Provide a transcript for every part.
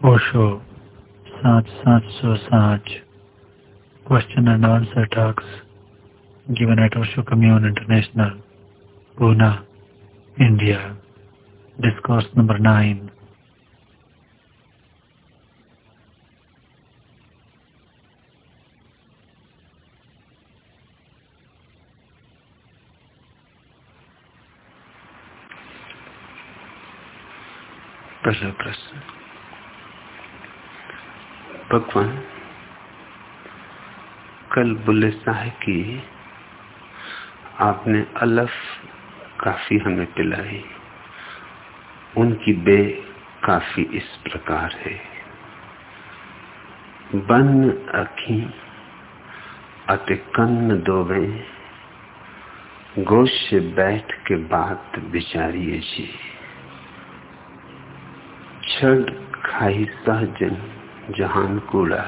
ओशो सात सात सौ साठ question and answer talks given at Osho Commune International, Pune, India. Discourse number 9. पहला प्रश्न भगवान, कल बुल्ले साहब की आपने अलफ काफ़ी हमें पिलाई, उनकी बे काफ़ी इस प्रकार है। बन अखी, अति कन्न दोवे गोश बैठ के बात विचारिए जी। क्षण खाई सहजन जहान कूड़ा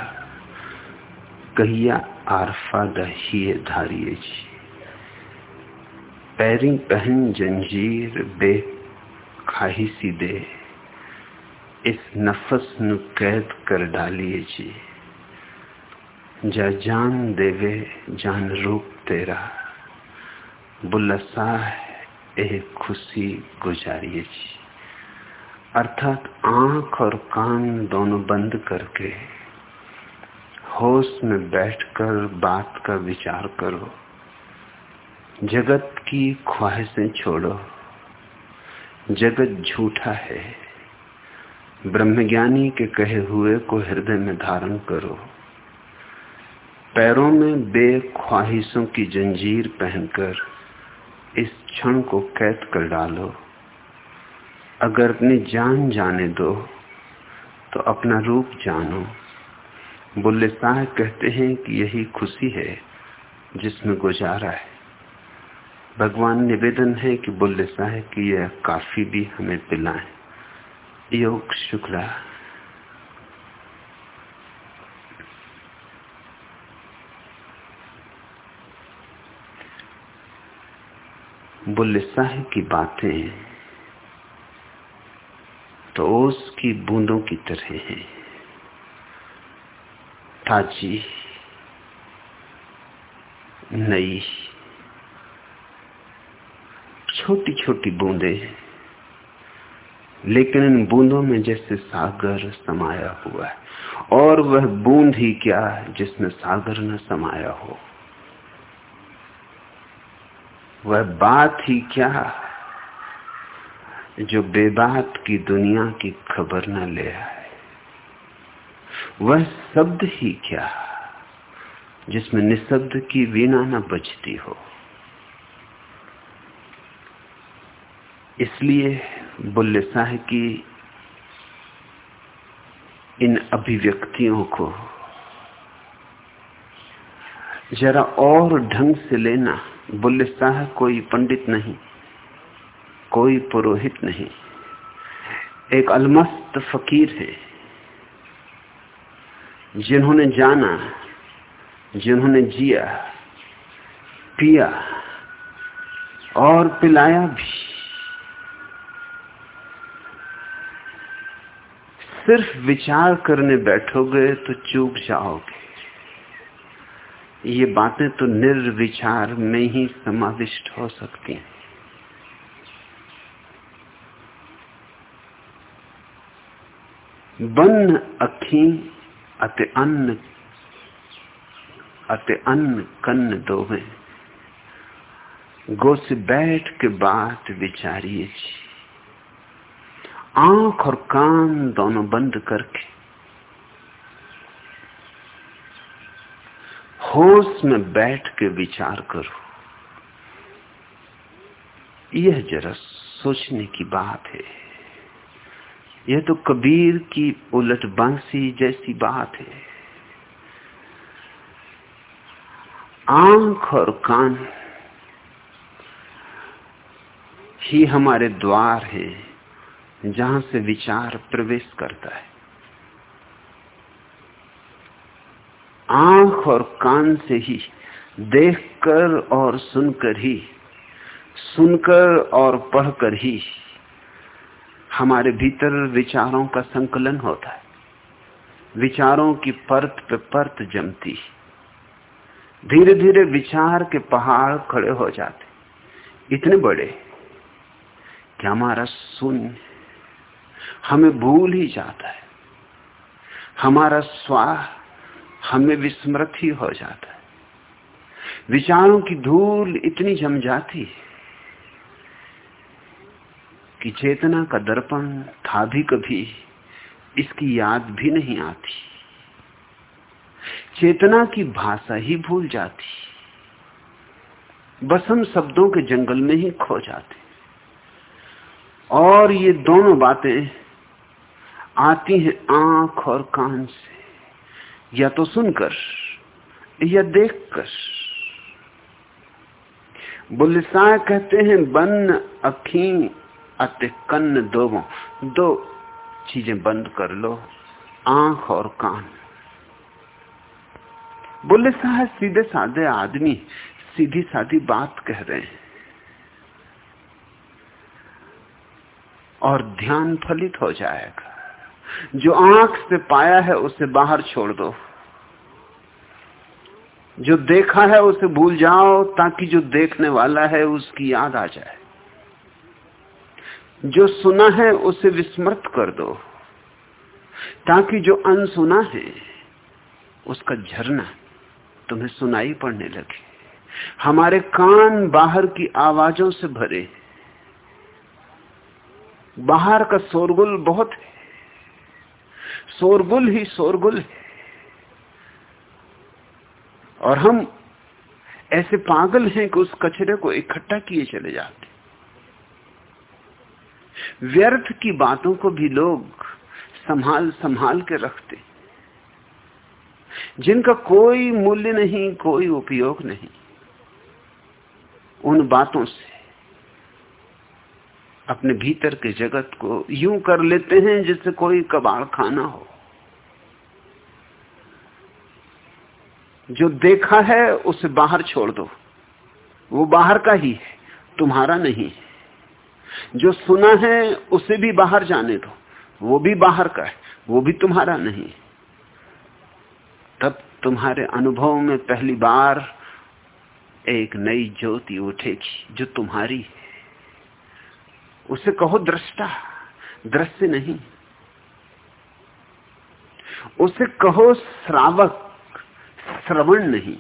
कहिया आरफा दहिए धारिए जी। पैरी पहन जंजीर बे खाही सी दे। इस नफस नु कैद कर डालिए जी। जा जान देवे, जान रूप तेरा। बुलसा ए खुशी गुजारिए जी। अर्थात आँख और कान दोनों बंद करके होश में बैठकर बात का विचार करो। जगत की ख्वाहिशें छोड़ो। जगत झूठा है। ब्रह्मज्ञानी के कहे हुए को हृदय में धारण करो। पैरों में बेख्वाहिशों की जंजीर पहनकर इस क्षण को कैद कर डालो। अगर अपनी जान जाने दो तो अपना रूप जानो। बुल्ले साहब कहते हैं कि यही खुशी है जिसमें गुजारा है। भगवान निवेदन है कि बुल्ले साहब की यह काफ़ी भी हमें पिलाए। योग शुक्ला। बुल्ले साहब की बातें तो उसकी बूंदों की तरह है। ताजी, नई छोटी छोटी बूंदे लेकिन इन बूंदों में जैसे सागर समाया हुआ है, और वह बूंद ही क्या जिसमें सागर न समाया हो? वह बात ही क्या जो बेबात की दुनिया की खबर न ले आए। वह शब्द ही क्या? जिसमें निशब्द की वीणा न बजती हो। इसलिए बुल्ले शाह की इन अभिव्यक्तियों को जरा और ढंग से लेना बुल्ले शाह कोई पंडित नहीं। कोई पुरोहित नहीं। एक अलमस्त फकीर है, जिन्होंने जाना, जिन्होंने जिया, पिया और पिलाया भी। सिर्फ़ विचार करने बैठोगे तो चूक जाओगे। ये बातें तो निर्विचार में ही समाविष्ट हो सकती हैं। बन अखी अति अन्न अति अन्न कन्न दोवे गो से बैठ के बात विचारिए आँख और कान दोनों बंद करके। होश में बैठ के विचार करो। यह जरा सोचने की बात है। यह तो कबीर की उलट बांसी जैसी बात है। आँख और कान ही हमारे द्वार हैं, जहाँ से विचार प्रवेश करता है। आँख और कान से ही देखकर और सुनकर ही, सुनकर और पढ़कर ही हमारे भीतर विचारों का संकलन होता है। विचारों की परत पे परत जमती धीरे धीरे विचार के पहाड़ खड़े हो जाते इतने बड़े कि हमारा शून्य हमें भूल ही जाता है। हमारा स्वाह हमें विस्मृत ही हो जाता है। विचारों की धूल इतनी जम जाती है कि चेतना का दर्पण था भी कभी, इसकी याद भी नहीं आती। चेतना की भाषा ही भूल जाती। बस हम शब्दों के जंगल में ही खो जाते। और ये दोनों बातें आती हैं आँख और कान से। या तो सुनकर, या देखकर। बुल्लिसाए कहते हैं, बन अखी अति कन्न दो दो चीज़ें बंद कर लो, आँख और कान। बोले, साहब, सीधे साधे आदमी, सीधी साधी बात कह रहे हैं। और ध्यान फलित हो जाएगा। जो आँख से पाया है, उसे बाहर छोड़ दो। जो देखा है, उसे भूल जाओ, ताकि जो देखने वाला है, उसकी याद आ जाए। जो सुना है उसे विस्मृत कर दो, ताकि जो अनसुना है उसका झरना तुम्हें सुनाई पड़ने लगे। हमारे कान बाहर की आवाजों से भरे बाहर का शोरगुल बहुत है। शोरगुल ही शोरगुल है। और हम ऐसे पागल हैं कि उस कचरे को इकट्ठा किए चले जाते व्यर्थ की बातों को भी लोग संभाल संभाल के रखते जिनका कोई मूल्य नहीं, कोई उपयोग नहीं, उन बातों से अपने भीतर के जगत को यूँ कर लेते हैं जिससे कोई कबाड़ खाना हो। जो देखा है, उसे बाहर छोड़ दो। वो बाहर का ही है, तुम्हारा नहीं है। जो सुना है, उसे भी बाहर जाने दो। वो भी बाहर का है, वो भी तुम्हारा नहीं। तब तुम्हारे अनुभव में पहली बार एक नई ज्योति उठेगी, जो तुम्हारी है। उसे कहो दृष्टा, दृश्य नहीं। उसे कहो श्रावक, श्रवण नहीं।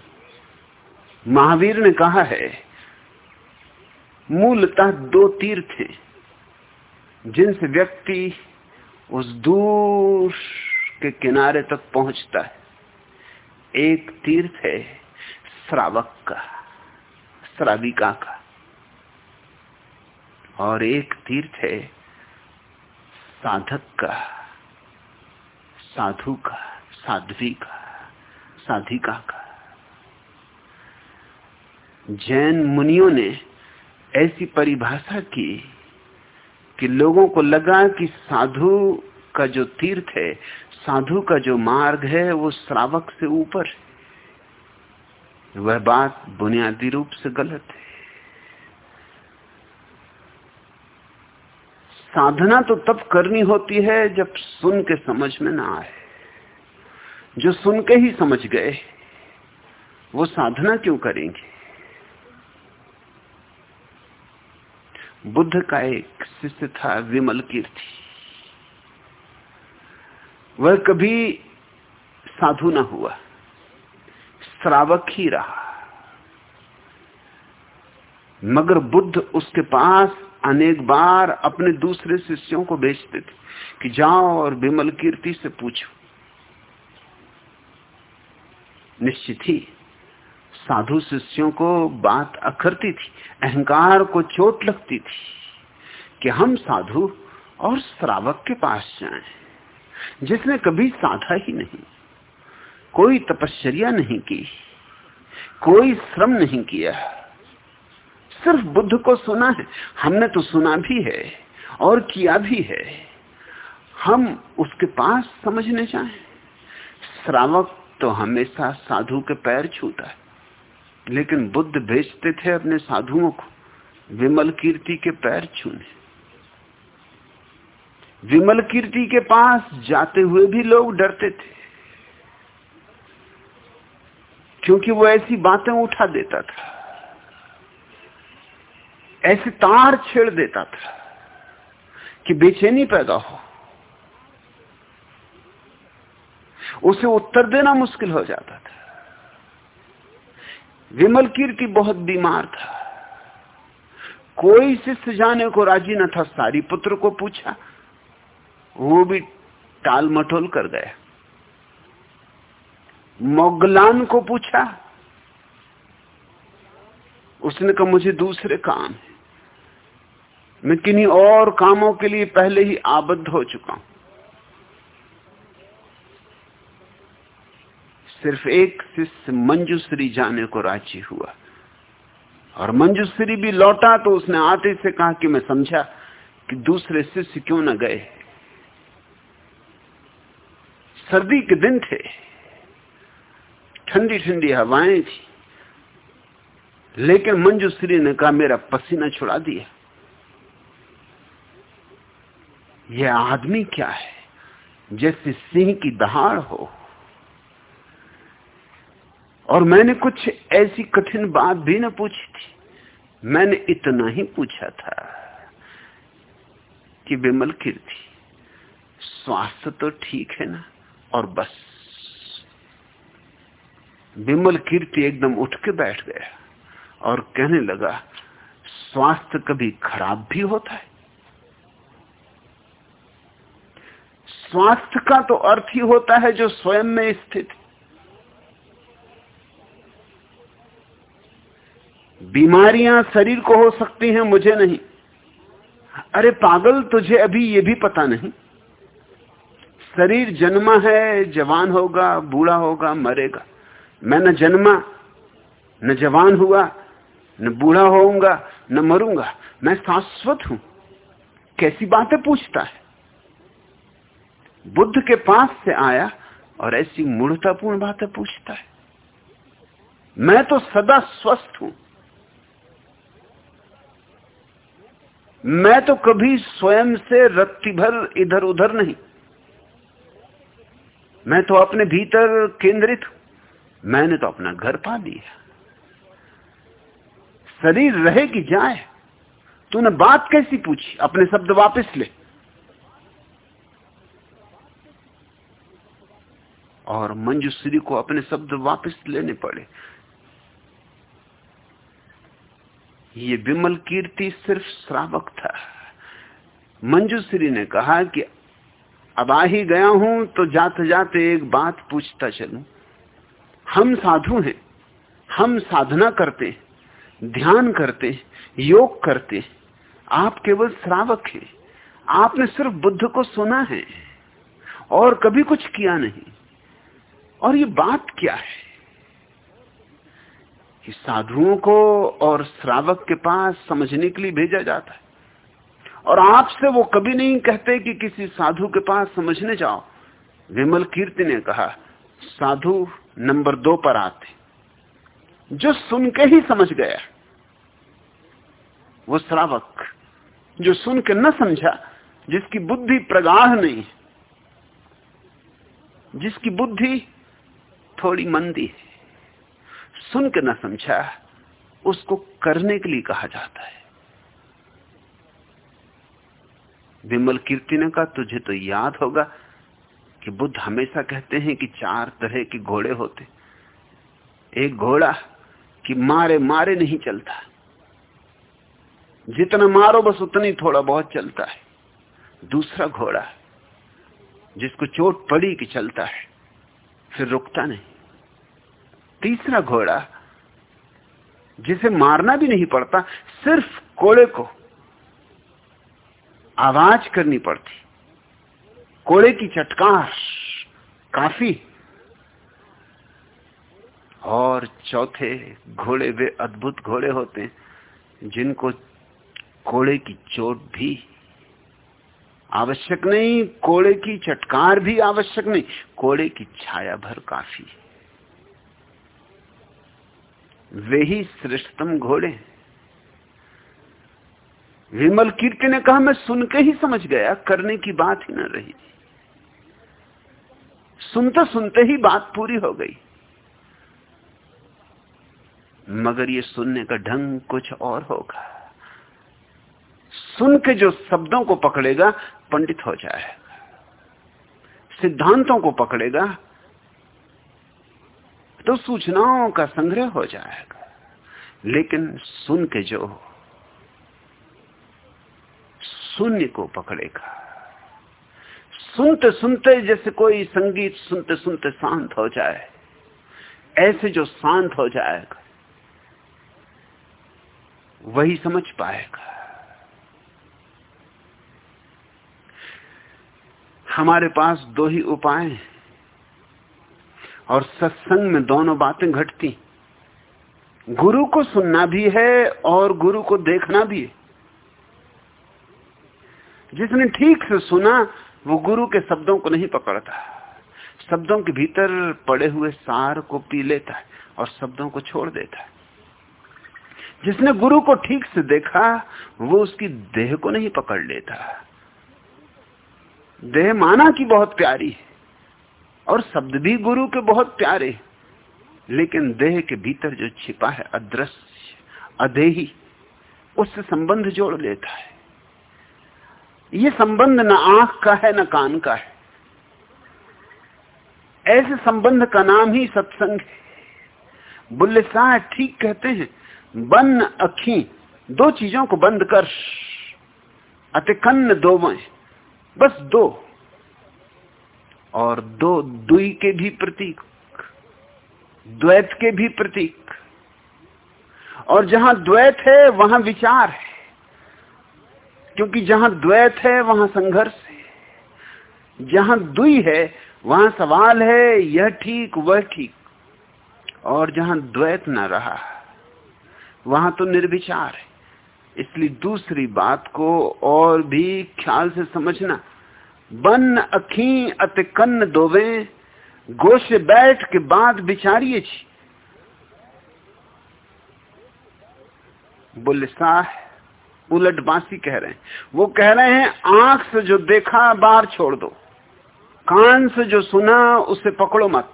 महावीर ने कहा है मूलतः दो तीर्थ हैं। जिनसे व्यक्ति उस दूर के किनारे तक पहुँचता है, एक तीर्थ है श्रावक का, श्राविका का। और एक तीर्थ है साधक का, साधु का, साध्वी का, साधिका का। जैन मुनियों ने ऐसी परिभाषा की कि लोगों को लगा कि साधु का जो तीर्थ है, साधु का जो मार्ग है, वो श्रावक से ऊपर वह बात बुनियादी रूप से गलत है। साधना तो तब करनी होती है जब सुन के समझ में ना आए। जो सुन के ही समझ गए, वो साधना क्यों करेंगे? बुद्ध का एक शिष्य था, विमल कीर्ति। वह कभी साधु न हुआ, श्रावक ही रहा। मगर बुद्ध उसके पास अनेक बार अपने दूसरे शिष्यों को भेजते थे कि जाओ और विमल कीर्ति से पूछो। निश्चित ही साधु शिष्यों को बात अखरती थी, अहंकार को चोट लगती थी कि हम साधु और श्रावक के पास जाएँ, जिसने कभी साधा ही नहीं, कोई तपश्चर्या नहीं की, कोई श्रम नहीं किया। सिर्फ़ बुद्ध को सुना है, हमने तो सुना भी है और किया भी है। हम उसके पास समझने चाहें श्रावक तो हमेशा साधु के पैर छूता है। लेकिन बुद्ध भेजते थे अपने साधुओं को। विमल कीर्ति के पैर छूने। विमल कीर्ति के पास जाते हुए भी लोग डरते थे। क्योंकि वो ऐसी बातें उठा देता था। ऐसे तार छेड़ देता था कि बेचैनी पैदा हो। उसे उत्तर देना मुश्किल हो जाता था। विमल कीर्ति बहुत बीमार था। कोई शिष्य जाने को राज़ी न था, सारी पुत्र को पूछा। वो भी टाल मटोल कर गया। मोगलान को पूछा, उसने कहा, मुझे दूसरे काम है। मैं किन्हीं और कामों के लिए पहले ही आबद्ध हो चुका हूँ। सिर्फ़ एक शिष्य मंजूश्री जाने को राज़ी हुआ। और मंजूश्री भी लौटा तो उसने आते से कहा कि मैं समझा कि दूसरे शिष्य क्यों न गए। सर्दी के दिन थे। ठंडी ठंडी हवाएँ थी। लेकिन मंजूश्री ने कहा, मेरा पसीना छुड़ा दिया। यह आदमी क्या है? जैसे सिंह की दहाड़ हो। और मैंने कुछ ऐसी कठिन बात भी न पूछी थी। मैंने इतना ही पूछा था कि विमल कीर्ति, स्वास्थ्य तो ठीक है ना, और बस। विमल कीर्ति एकदम उठ के बैठ गया और कहने लगा, स्वास्थ्य कभी खराब भी होता है? स्वास्थ्य का तो अर्थ ही होता है जो स्वयं में स्थित बीमारियाँ शरीर को हो सकती हैं, मुझे नहीं। अरे पागल, तुझे अभी ये भी पता नहीं। शरीर जन्मा है, जवान होगा, बूढ़ा होगा, मरेगा। मैं न जन्मा, न जवान हुआ, न बूढ़ा होऊँगा, न मरूँगा। मैं शाश्वत हूँ। कैसी बातें पूछता है? बुद्ध के पास से आया और ऐसी मूर्तापूर्ण बातें पूछता है। मैं तो सदा स्वस्थ हूँ। मैं तो कभी स्वयं से रत्ती भर इधर उधर नहीं। मैं तो अपने भीतर केंद्रित हूँ। मैंने तो अपना घर पा लिया। शरीर रहे कि जाए? तूने बात कैसी पूछी? अपने शब्द वापस ले। और मंजूश्री को अपने शब्द वापस लेने पड़े। ये विमल कीर्ति सिर्फ़ श्रावक था। मंजूश्री ने कहा कि अब आ ही गया हूँ तो जाते जाते एक बात पूछता चलूँ। हम साधु हैं, हम साधना करते ध्यान करते योग करते आप केवल श्रावक हैं, आपने सिर्फ़ बुद्ध को सुना है और कभी कुछ किया नहीं। और ये बात क्या है? कि साधुओं को और श्रावक के पास समझने के लिए भेजा जाता है। और आपसे वो कभी नहीं कहते कि किसी साधु के पास समझने जाओ। विमल कीर्ति ने कहा, साधु नंबर दो पर आते जो सुन के ही समझ गया, वो श्रावक, जो सुन के न समझा, जिसकी बुद्धि प्रगाढ़ नहीं जिसकी बुद्धि थोड़ी मंदी है सुन के न समझा, उसको करने के लिए कहा जाता है। विमल कीर्ति ने कहा तुझे तो याद होगा कि बुद्ध हमेशा कहते हैं कि चार तरह के घोड़े होते। एक घोड़ा कि मारे मारे नहीं चलता। जितना मारो बस उतनी थोड़ा बहुत चलता है। दूसरा घोड़ा जिसको चोट पड़ी कि चलता है, फिर रुकता नहीं। तीसरा घोड़ा, जिसे मारना भी नहीं पड़ता, सिर्फ़ कोड़े को आवाज़ करनी पड़ती। कोड़े की चटकार काफ़ी। और चौथे घोड़े वे अद्भुत घोड़े होते हैं, जिनको कोड़े की चोट भी आवश्यक नहीं, कोड़े की चटकार भी आवश्यक नहीं, कोड़े की छाया भर काफ़ी है। वे ही श्रेष्ठतम घोड़े। विमल कीर्ति ने कहा, मैं सुन के ही समझ गया, करने की बात ही न रही। सुनते सुनते ही बात पूरी हो गई। मगर ये सुनने का ढंग कुछ और होगा। सुन के जो शब्दों को पकड़ेगा, पंडित हो जाएगा। सिद्धांतों को पकड़ेगा तो सूचनाओं का संग्रह हो जाएगा। लेकिन सुन के जो शून्य को पकड़ेगा। सुनते सुनते जैसे कोई संगीत सुनते सुनते शांत हो जाए, ऐसे जो शांत हो जाएगा, वही समझ पाएगा। हमारे पास दो ही उपाय हैं। और सत्संग में दोनों बातें घटती। गुरु को सुनना भी है और गुरु को देखना भी है। जिसने ठीक से सुना, वो गुरु के शब्दों को नहीं पकड़ता। शब्दों के भीतर पड़े हुए सार को पी लेता है और शब्दों को छोड़ देता है। जिसने गुरु को ठीक से देखा, वो उसकी देह को नहीं पकड़ लेता। देह माना की बहुत प्यारी है। और शब्द भी गुरु के बहुत प्यारे लेकिन देह के भीतर जो छिपा है, अदृश्य, अदेही, उससे संबंध जोड़ लेता है। ये संबंध न आँख का है, न कान का है। ऐसे संबंध का नाम ही सत्संग है। बुल्ले शाह ठीक कहते हैं, बन अखी, दो चीज़ों को बंद कर, अतिकन्न दो बस दो। और दो, दुई के भी प्रतीक, द्वैत के भी प्रतीक। और जहाँ द्वैत है, वहाँ विचार है। क्योंकि जहाँ द्वैत है, वहाँ संघर्ष है। जहाँ दुई है, वहाँ सवाल है, यह ठीक, वह ठीक। और जहाँ द्वैत न रहा, वहाँ तो निर्विचार है। इसलिए दूसरी बात को और भी ख्याल से समझना। बन अखी अत कन्न दोवे गोश बैठ के बाद विचारिए छी। बोले, साह, उलट बांसी कह रहे हैं। वो कह रहे हैं, आँख से जो देखा, बाहर छोड़ दो। कान से जो सुना, उसे पकड़ो मत।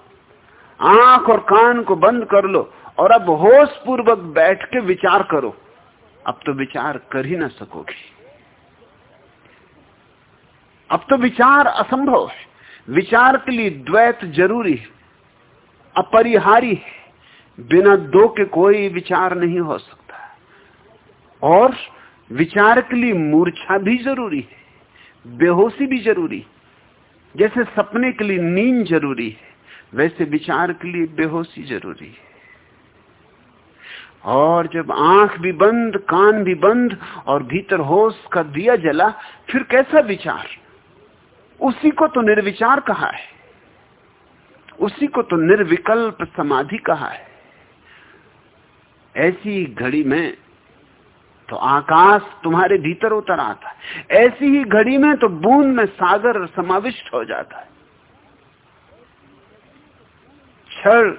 आँख और कान को बंद कर लो और अब होश पूर्वक बैठ के विचार करो। अब तो विचार कर ही ना सकोगे। अब तो विचार असंभव है। विचार के लिए द्वैत ज़रूरी है, अपरिहारी है। बिना दो के कोई विचार नहीं हो सकता। और विचार के लिए मूर्छा भी ज़रूरी है, बेहोशी भी ज़रूरी जैसे सपने के लिए नींद ज़रूरी है, वैसे विचार के लिए बेहोशी ज़रूरी है। और जब आँख भी बंद, कान भी बंद और भीतर होश का दिया जला, फिर कैसा विचार? उसी को तो निर्विचार कहा है। उसी को तो निर्विकल्प समाधि कहा है। ऐसी घड़ी में तो आकाश तुम्हारे भीतर उतर आता है। ऐसी ही घड़ी में तो बूंद में सागर समाविष्ट हो जाता है। क्षण,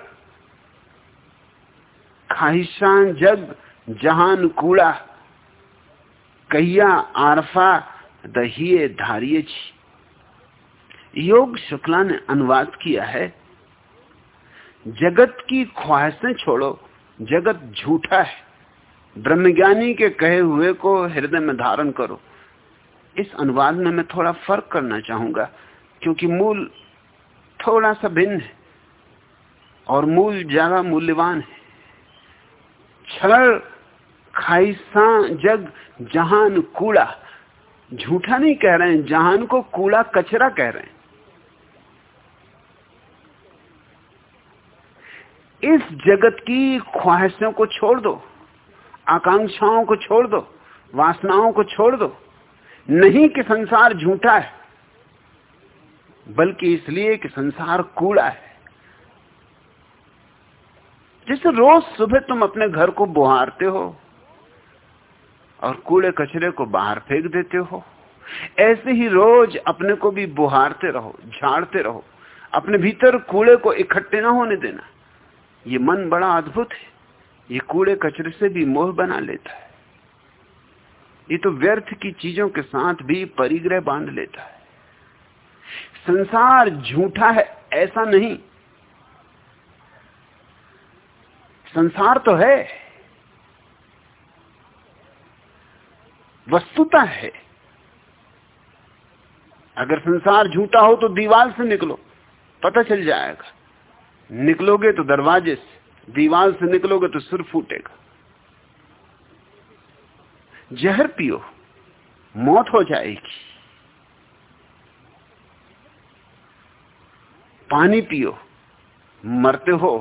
खाहिशान जग, जहान कूड़ा, कहिया आरफा दहिए धारिये योग शुक्ला ने अनुवाद किया है, जगत की ख्वाहिशें छोड़ो, जगत झूठा है, ब्रह्मज्ञानी के कहे हुए को हृदय में धारण करो। इस अनुवाद में मैं थोड़ा फ़र्क करना चाहूँगा, क्योंकि मूल थोड़ा सा भिन्न है, और मूल ज़्यादा मूल्यवान है। क्षण खाइसा जग, जहान, कूड़ा, झूठा नहीं कह रहे हैं, जहान को कूड़ा कचरा कह रहे हैं। इस जगत की ख्वाहिशों को छोड़ दो, आकांक्षाओं को छोड़ दो, वासनाओं को छोड़ दो। नहीं कि संसार झूठा है, बल्कि इसलिए कि संसार कूड़ा है। जैसे रोज सुबह तुम अपने घर को बुहारते हो और कूड़े कचरे को बाहर फेंक देते हो, ऐसे ही रोज अपने को भी बुहारते रहो, झाड़ते रहो, अपने भीतर कूड़े को इकट्ठे ना होने देना। ये मन बड़ा अद्भुत है। ये कूड़े कचरे से भी मोह बना लेता है। ये तो व्यर्थ की चीज़ों के साथ भी परिग्रह बाँध लेता है। संसार झूठा है, ऐसा नहीं। संसार तो है। वस्तुता है। अगर संसार झूठा हो तो दीवार से निकलो, पता चल जाएगा। निकलोगे तो दरवाजे से दीवार से निकलोगे तो सिर फूटेगा। जहर पियो, मौत हो जाएगी। पानी पियो, मरते हो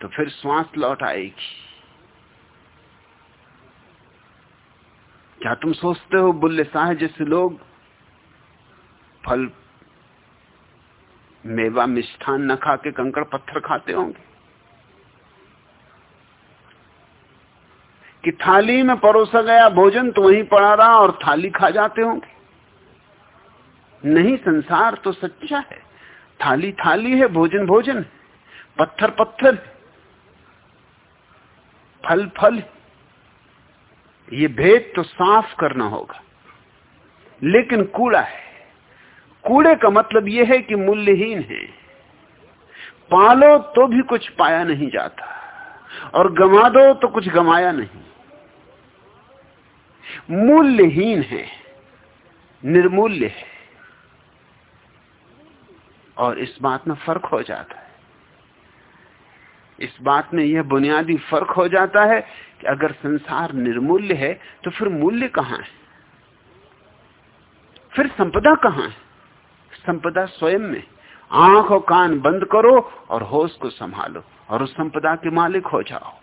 तो फिर श्वास लौट आएगी। क्या तुम सोचते हो बुल्ले शाह जैसे लोग? फल मेवा मिष्ठान न खा के कंकड़ पत्थर खाते होंगे। कि थाली में परोसा गया भोजन तो वहीं पड़ा रहा और थाली खा जाते होंगे। नहीं, संसार तो सच्चा है। थाली थाली है, भोजन भोजन पत्थर पत्थर फल फल ये भेद तो साफ़ करना होगा, लेकिन कूड़ा है। कूड़े का मतलब यह है कि मूल्यहीन है। पालो तो भी कुछ पाया नहीं जाता, और गमा दो तो कुछ गमाया नहीं। मूल्यहीन है, निर्मूल्य है, और इस बात में फ़र्क हो जाता है। इस बात में यह बुनियादी फ़र्क हो जाता है कि अगर संसार निर्मूल्य है तो फिर मूल्य कहाँ है? फिर संपदा कहाँ है? संपदा स्वयं में। आँख और कान बंद करो और होश को संभालो और उस संपदा के मालिक हो जाओ।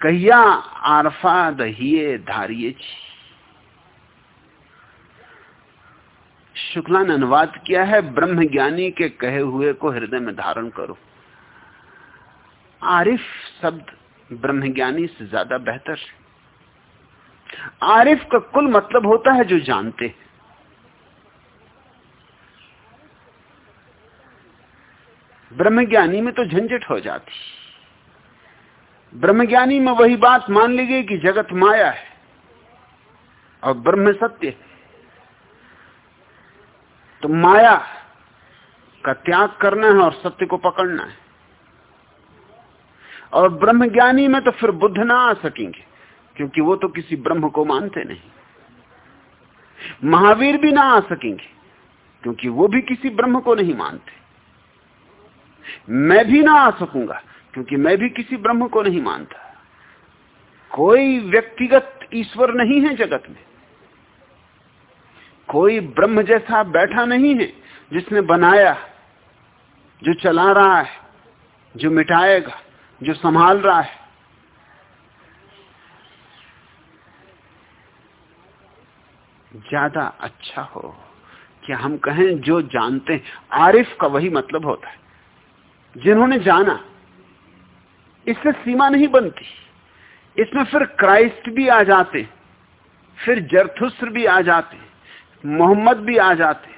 कहिया आरफा दहिए धारिये शुक्ला ने अनुवाद किया है ब्रह्म ज्ञानी के कहे हुए को हृदय में धारण करो। आरिफ शब्द ब्रह्म ज्ञानी से ज़्यादा बेहतर है। आरिफ का कुल मतलब होता है जो जानते ब्रह्मज्ञानी में तो झंझट हो जाती। ब्रह्मज्ञानी में वही बात मान ली गई कि जगत माया है और ब्रह्म सत्य है। तो माया का त्याग करना है और सत्य को पकड़ना है। और ब्रह्मज्ञानी में तो फिर बुद्ध ना आ सकेंगे। क्योंकि वो तो किसी ब्रह्म को मानते नहीं। महावीर भी ना आ सकेंगे, क्योंकि वो भी किसी ब्रह्म को नहीं मानते। मैं भी ना आ सकूँगा, क्योंकि मैं भी किसी ब्रह्म को नहीं मानता। कोई व्यक्तिगत ईश्वर नहीं है जगत में। कोई ब्रह्म जैसा बैठा नहीं है, जिसने बनाया, जो चला रहा है, जो मिटाएगा, जो संभाल रहा है। ज़्यादा अच्छा हो कि हम कहें जो जानते हैं। आरिफ का वही मतलब होता है। जिन्होंने जाना, इससे सीमा नहीं बनती। इसमें फिर क्राइस्ट भी आ जाते, फिर जरथुस्र भी आ जाते, मोहम्मद भी आ जाते,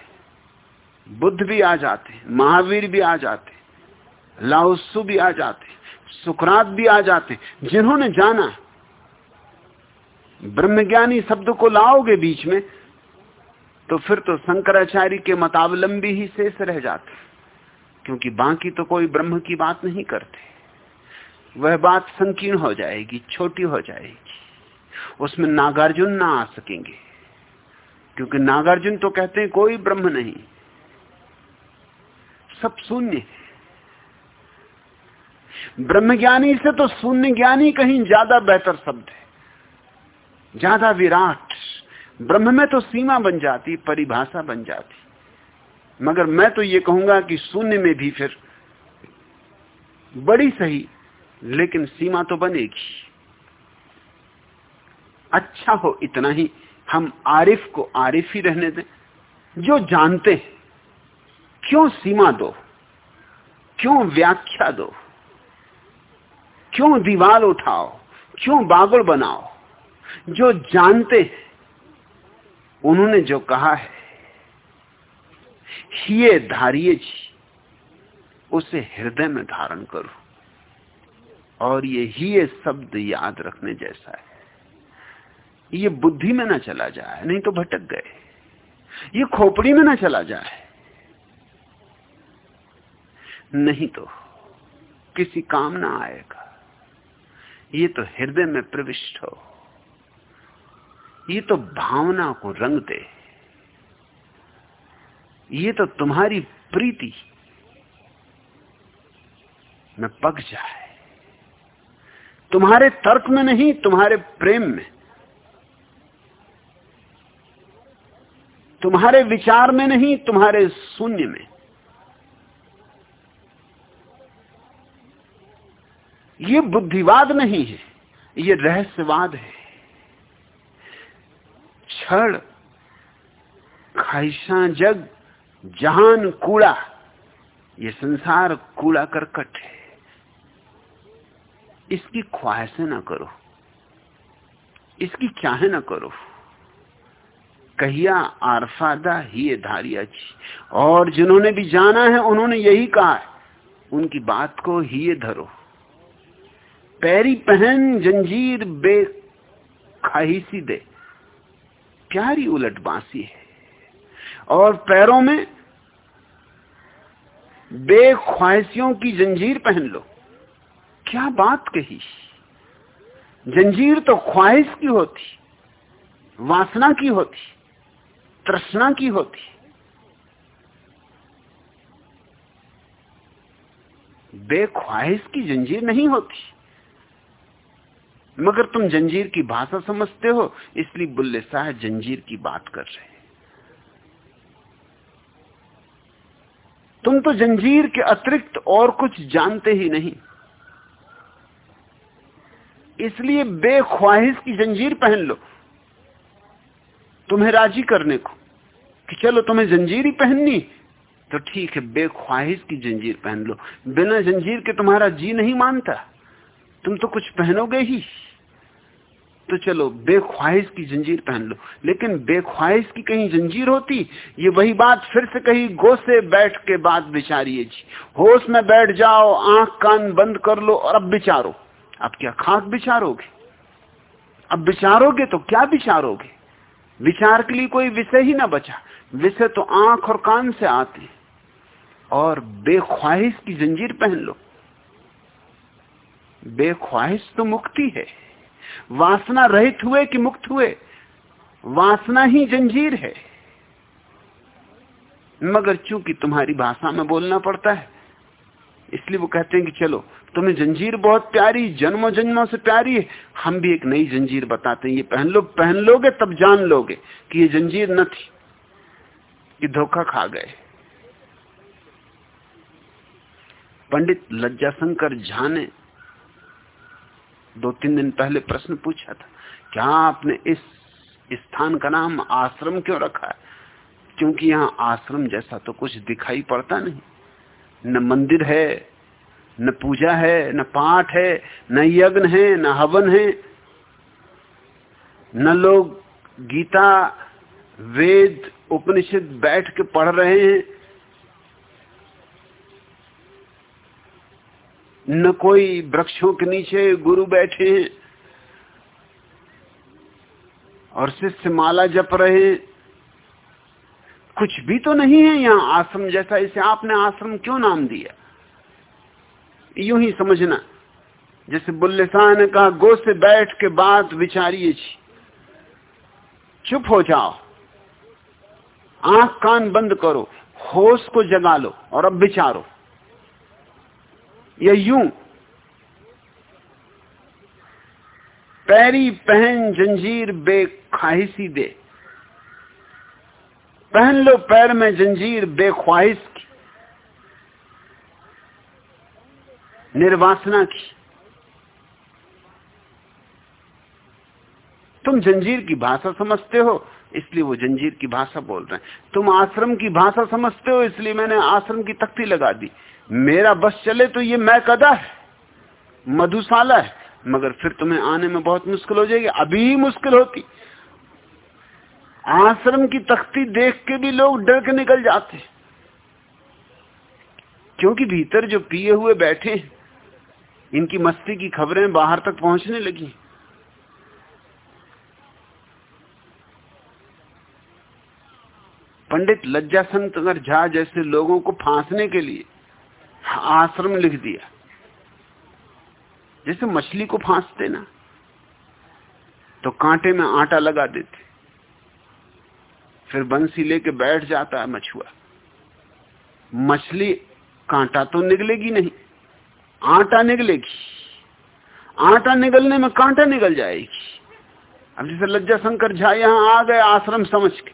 बुद्ध भी आ जाते, महावीर भी आ जाते लाउसु भी आ जाते, सुकरात भी आ जाते। जिन्होंने जाना ब्रह्मज्ञानी शब्द को लाओगे बीच में तो फिर तो शंकराचार्य के मतावलंबी ही शेष रह जाते क्योंकि बाकी तो कोई ब्रह्म की बात नहीं करते। वह बात संकीर्ण हो जाएगी, छोटी हो जाएगी। उसमें नागार्जुन ना आ सकेंगे, क्योंकि नागार्जुन तो कहते हैं कोई ब्रह्म नहीं। सब शून्य ब्रह्मज्ञानी से तो शून्य ज्ञानी कहीं ज़्यादा बेहतर शब्द है। ज़्यादा विराट। ब्रह्म में तो सीमा बन जाती, परिभाषा बन जाती। मगर मैं तो ये कहूँगा कि शून्य में भी फिर बड़ी सही, लेकिन सीमा तो बनेगी। अच्छा हो इतना ही, हम आरिफ को आरिफ ही रहने दें। जो जानते हैं, क्यों सीमा दो? क्यों व्याख्या दो? क्यों दीवार उठाओ? क्यों बागुड़ बनाओ? जो जानते हैं, उन्होंने जो कहा है हिये धारिये जी, उसे हृदय में धारण करो। और ये ही शब्द याद रखने जैसा है। ये बुद्धि में ना चला जाए, नहीं तो भटक गए। ये खोपड़ी में ना चला जाए। नहीं तो किसी काम ना आएगा। ये तो हृदय में प्रविष्ट हो। ये तो भावना को रंग दे। ये तो तुम्हारी प्रीति। में पक जाए। तुम्हारे तर्क में नहीं, तुम्हारे प्रेम में। तुम्हारे विचार में नहीं, तुम्हारे शून्य में। ये बुद्धिवाद नहीं है, ये रहस्यवाद है। क्षण, खाइशा जग, जहान कूड़ा, ये संसार कूड़ा करकट है। इसकी ख्वाहिशें ना करो, इसकी चाहे ना करो। कहिया आरफादा ही धारिया जी। और जिन्होंने भी जाना है, उन्होंने यही कहा है, उनकी बात को ही धरो। पैरी पहन जंजीर बे खाही सी दे। प्यारी उलट बांसी है। और पैरों में बेख्वाहिशियों की जंजीर पहन लो। क्या बात कही? जंजीर तो ख्वाहिश की होती, वासना की होती, तृष्णा की होती। बेख्वाहिश की जंजीर नहीं होती। मगर तुम जंजीर की भाषा समझते हो, इसलिए बुल्ले शाह जंजीर की बात कर रहे हैं। तुम तो जंजीर के अतिरिक्त और कुछ जानते ही नहीं। इसलिए बेख्वाहिश की जंजीर पहन लो, तुम्हें राज़ी करने को, कि चलो तुम्हें जंजीर ही पहननी तो ठीक है, बेख्वाहिश की जंजीर पहन लो। बिना जंजीर के तुम्हारा जी नहीं मानता। तुम तो कुछ पहनोगे ही। तो चलो, बेख्वाहिश की जंजीर पहन लो। लेकिन बेख्वाहिश की कहीं जंजीर होती, ये वही बात फिर से कहीं गो से बैठ के बात बिचारिए जी। होश में बैठ जाओ, आँख कान बंद कर लो और अब बिचारो। अब क्या खाक बिचारोगे? अब बिचारोगे तो क्या बिचारोगे? विचार के लिए कोई विषय ही ना बचा। विषय तो आँख और कान से आते और बेख्वाहिश की जंजीर पहन लो। बेख्वाहिश तो मुक्ति है। वासना रहित हुए कि मुक्त हुए? वासना ही जंजीर है। मगर चूँकि तुम्हारी भाषा में बोलना पड़ता है, इसलिए वो कहते हैं कि चलो, तुम्हें जंजीर बहुत प्यारी, जन्मों जन्मों से प्यारी है। हम भी एक नई जंजीर बताते हैं, ये पहन लो, पहन लोगे तब जान लोगे कि ये जंजीर न थी, कि धोखा खा गए। पंडित लज्जाशंकर झा ने दो तीन दिन पहले प्रश्न पूछा था, क्या आपने इस स्थान का नाम आश्रम क्यों रखा है? क्योंकि यहाँ आश्रम जैसा तो कुछ दिखाई पड़ता नहीं। न मंदिर है, न पूजा है, न पाठ है, न यज्ञ है, न हवन है। न लोग गीता, वेद, उपनिषद बैठ के पढ़ रहे हैं। न कोई वृक्षों के नीचे गुरु बैठे हैं। और शिष्य माला जप रहे हैं। कुछ भी तो नहीं है यहाँ आश्रम जैसा, इसे आपने आश्रम क्यों नाम दिया? यूँ ही समझना। जैसे बुल्ले शाह ने कहा, गो से बैठ के बात विचारिए चुप हो जाओ। आँख कान बंद करो। होश को जगा लो और अब विचारो। या यूँ। पैरी पहन जंजीर बे बेख्वाहिशी दे। पहन लो पैर में जंजीर बेख्वाहिश की। निर्वासना की। तुम जंजीर की भाषा समझते हो, इसलिए वो जंजीर की भाषा बोल रहे हैं। तुम आश्रम की भाषा समझते हो, इसलिए मैंने आश्रम की तख्ती लगा दी। मेरा बस चले तो ये मैं कदा है? मधुशाला है। मगर फिर तुम्हें आने में बहुत मुश्किल हो जाएगी। अभी ही मुश्किल होती। आश्रम की तख्ती देख के भी लोग डर के निकल जाते। क्योंकि भीतर जो पिए हुए बैठे इनकी मस्ती की खबरें बाहर तक पहुँचने लगी। पंडित लज्जा संत अगर झा जैसे लोगों को फांसने के लिए आश्रम लिख दिया। जैसे मछली को फांसते ना तो कांटे में आटा लगा देते। फिर बंसी लेके बैठ जाता है मछुआ। मछली कांटा तो निकलेगी नहीं, आटा निकलेगी आटा निकलने में कांटा निकल जाएगी। अब जैसे लज्जा शंकर झा यहाँ आ गए आश्रम समझ के,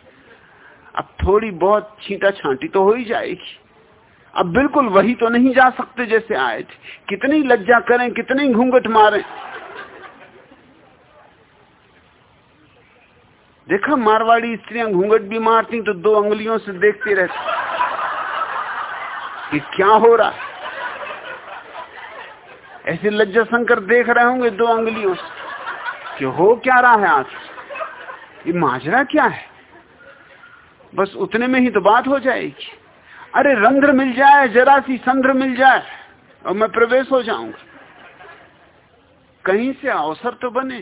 अब थोड़ी बहुत छींटा छांटी तो हो ही जाएगी। अब बिल्कुल वही तो नहीं जा सकते जैसे आए थे। कितनी लज्जा करें, कितनी घूंघट मारें। देखा मारवाड़ी स्त्रियाँ घूंघट भी मारती तो दो उंगलियों से देखती रहती। कि क्या हो रहा है? ऐसे लज्जा शंकर देख रहे होंगे दो उंगलियों से। कि हो क्या रहा है आज? ये माजरा क्या है? बस उतने में ही तो बात हो जाएगी। अरे रंध्र मिल जाए, जरा सी संध्र मिल जाए, और मैं प्रवेश हो जाऊँगा। कहीं से अवसर तो बने।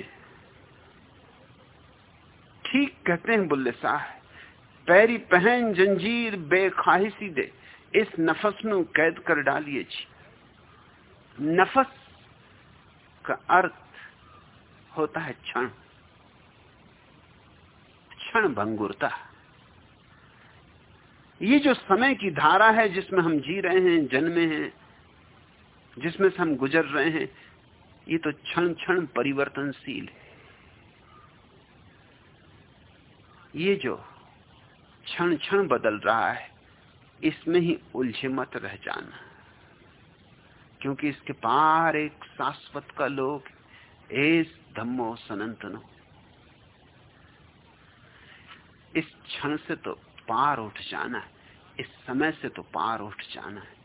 ठीक कहते हैं बुल्ले साहब, पैरी पहन जंजीर बेखाहिसी दे, इस नफस में कैद कर डालिए जी। नफस का अर्थ होता है क्षण। क्षण भंगुरता। ये जो समय की धारा है जिसमें हम जी रहे हैं, जन्मे हैं, जिसमें से हम गुजर रहे हैं, ये तो क्षण क्षण परिवर्तनशील है। ये जो क्षण क्षण बदल रहा है, इसमें ही उलझे मत रह जाना। क्योंकि इसके पार एक शाश्वत का लोग एस धम्मो सनंतनो। इस क्षण से तो पार उठ जाना है। इस समय से तो पार उठ जाना है।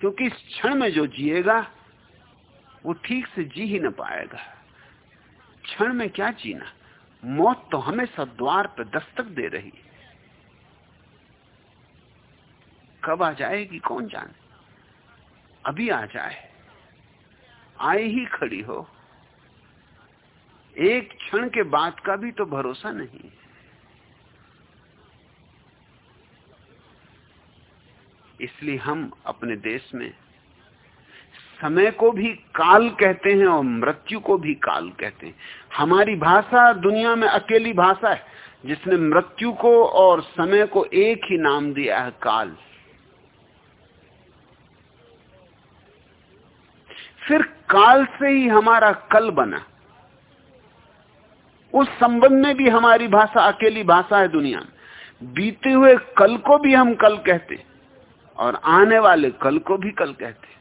क्योंकि इस क्षण में जो जिएगा, वो ठीक से जी ही ना पाएगा। क्षण में क्या जीना? मौत तो हमेशा द्वार पर दस्तक दे रही है। कब आ जाएगी कौन जाने? अभी आ जाए। आए ही खड़ी हो। एक क्षण के बाद का भी तो भरोसा नहीं इसलिए हम अपने देश में समय को भी काल कहते हैं और मृत्यु को भी काल कहते हैं। हमारी भाषा दुनिया में अकेली भाषा है, जिसने मृत्यु को और समय को एक ही नाम दिया है, काल। फिर काल से ही हमारा कल बना। उस संबंध में भी हमारी भाषा अकेली भाषा है दुनिया में। बीते हुए कल को भी हम कल कहते और आने वाले कल को भी कल कहते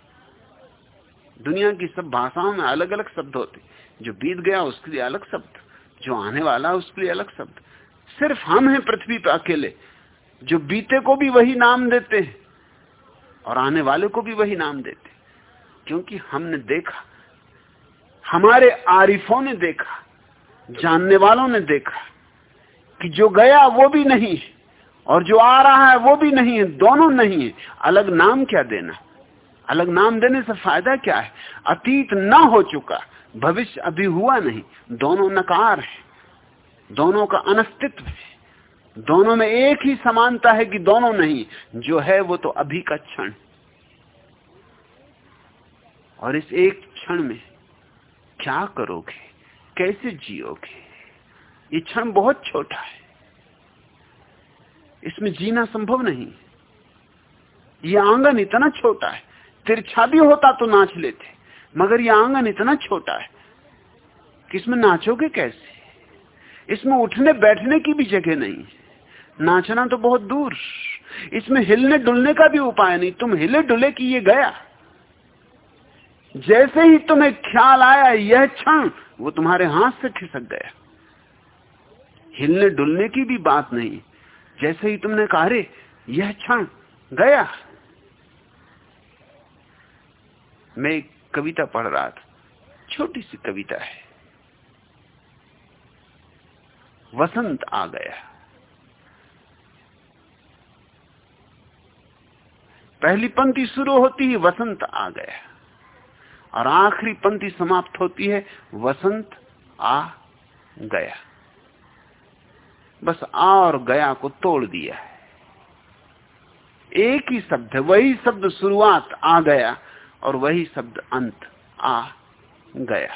दुनिया की सब भाषाओं में अलग अलग शब्द होते जो बीत गया उसके लिए अलग शब्द, जो आने वाला है उसके लिए अलग शब्द। सिर्फ़ हम हैं पृथ्वी पर अकेले, जो बीते को भी वही नाम देते हैं और आने वाले को भी वही नाम देते क्योंकि हमने देखा, हमारे आरिफों ने देखा, जानने वालों ने देखा कि जो गया वो भी नहीं है। और जो आ रहा है वो भी नहीं है, दोनों नहीं है। अलग नाम क्या देना? अलग नाम देने से फ़ायदा क्या है? अतीत न हो चुका, भविष्य अभी हुआ नहीं। दोनों नकार है। दोनों का अनस्तित्व है। दोनों में एक ही समानता है कि दोनों नहीं। जो है वो तो अभी का क्षण। और इस एक क्षण में क्या करोगे? कैसे जियोगे? ये क्षण बहुत छोटा है। इसमें जीना संभव नहीं। ये आँगन इतना छोटा है तिरछा भी होता तो नाच लेते, मगर ये आँगन इतना छोटा है कि इसमें नाचोगे कैसे? इसमें उठने बैठने की भी जगह नहीं नाचना तो बहुत दूर, इसमें हिलने डुलने का भी उपाय नहीं। तुम हिले डुले कि ये गया? जैसे ही तुम्हें ख्याल आया, यह क्षण वो तुम्हारे हाथ से खिसक गया। हिलने डुलने की भी बात नहीं जैसे ही तुमने कहा रे यह क्षण गया। मैं एक कविता पढ़ रहा था। छोटी सी कविता है। वसंत आ गया। पहली पंक्ति शुरू होती है, वसंत आ गया। और आखिरी पंक्ति समाप्त होती है, वसंत आ गया। बस आ और गया को तोड़ दिया है। एक ही शब्द है वही शब्द शुरुआत आ गया और वही शब्द अंत आ गया।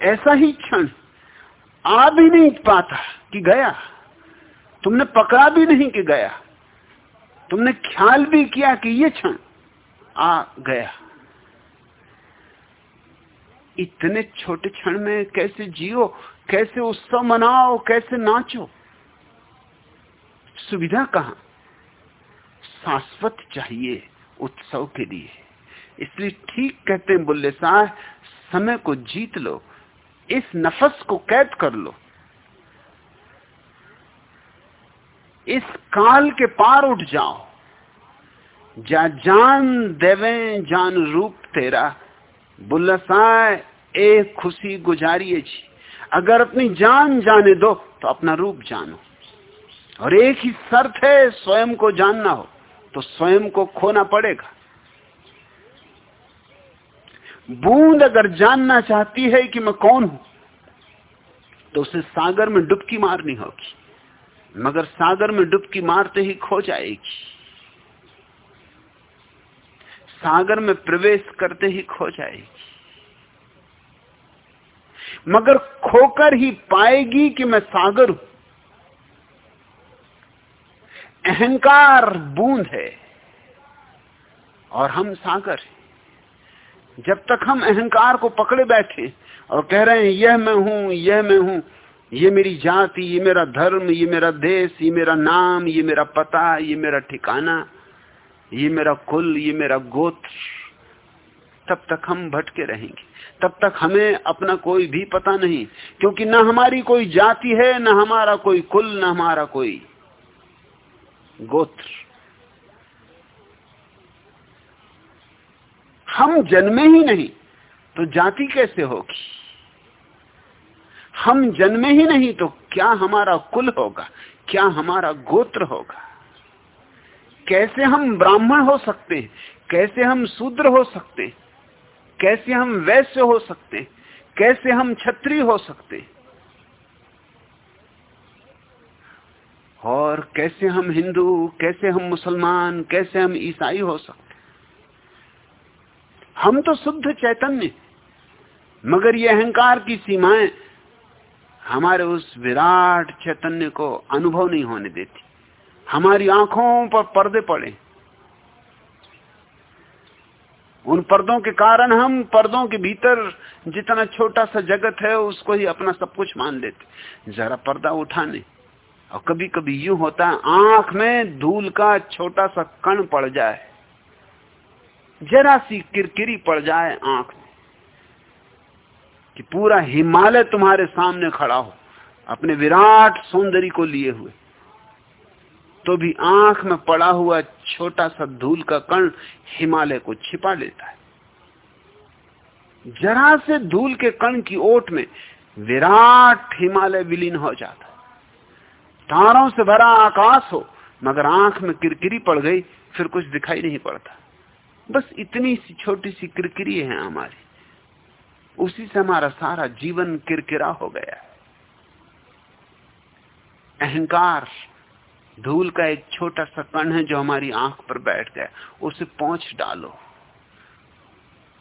ऐसा ही क्षण आ भी नहीं पाता कि गया। तुमने पकड़ा भी नहीं कि गया। तुमने ख्याल भी किया कि ये क्षण आ गया। इतने छोटे क्षण में कैसे जियो, कैसे उत्सव मनाओ, कैसे नाचो? सुविधा कहा? शाश्वत चाहिए उत्सव के लिए। इसलिए ठीक कहते हैं बुल्ले साह समय को जीत लो, इस नफस को कैद कर लो। इस काल के पार उठ जाओ। जा जान देवे, जान रूप तेरा बुल्लसाए ए खुशी गुजारिए जी। अगर अपनी जान जाने दो तो अपना रूप जानो। और एक ही शर्त है, स्वयं को जानना हो तो स्वयं को खोना पड़ेगा। बूंद अगर जानना चाहती है कि मैं कौन हूँ तो उसे सागर में डुबकी मारनी होगी। मगर सागर में डुबकी मारते ही खो जाएगी। सागर में प्रवेश करते ही खो जाएगी। मगर खोकर ही पाएगी कि मैं सागर हूँ। अहंकार बूंद है और हम सागर हैं। जब तक हम अहंकार को पकड़े बैठे और कह रहे हैं, यह मैं हूँ, यह मैं हूँ, ये मेरी जाति, ये मेरा धर्म, ये मेरा देश, ये मेरा नाम, ये मेरा पता, ये मेरा ठिकाना। ये मेरा कुल ये मेरा गोत्र। तब तक हम भटके रहेंगे। तब तक हमें अपना कोई भी पता नहीं, क्योंकि ना हमारी कोई जाति है, ना हमारा कोई कुल, ना हमारा कोई गोत्र। हम जन्मे ही नहीं तो जाति कैसे होगी? हम जन्मे ही नहीं तो क्या हमारा कुल होगा? क्या हमारा गोत्र होगा? कैसे हम ब्राह्मण हो सकते हैं? कैसे हम शूद्र हो सकते हैं? कैसे हम वैश्य हो सकते हैं? कैसे हम छत्री हो सकते हैं? और कैसे हम हिंदू, कैसे हम मुसलमान, कैसे हम ईसाई हो सकते हम तो शुद्ध चैतन्य मगर ये अहंकार की सीमाएँ हमारे उस विराट चैतन्य को अनुभव नहीं होने देती। हमारी आँखों पर पर्दे पड़े। उन पर्दों के कारण हम पर्दों के भीतर जितना छोटा सा जगत है, उसको ही अपना सब कुछ मान लेते। जरा पर्दा उठाने। और कभी कभी यूँ होता है, आँख में धूल का छोटा सा कण पड़ जाए। जरा सी किरकिरी पड़ जाए आँख में। कि पूरा हिमालय तुम्हारे सामने खड़ा हो, अपने विराट सौंदर्य को लिए हुए। तो भी आँख में पड़ा हुआ छोटा सा धूल का कण हिमालय को छिपा लेता है। जरा से धूल के कण की ओट में विराट हिमालय विलीन हो जाता तारों से भरा आकाश हो, मगर आँख में किरकिरी पड़ गई, फिर कुछ दिखाई नहीं पड़ता। बस इतनी सी छोटी सी किरकिरी है हमारी। उसी से हमारा सारा जीवन किरकिरा हो गया अहंकार धूल का एक छोटा सा कण है जो हमारी आँख पर बैठ गया। उसे पहुँच डालो।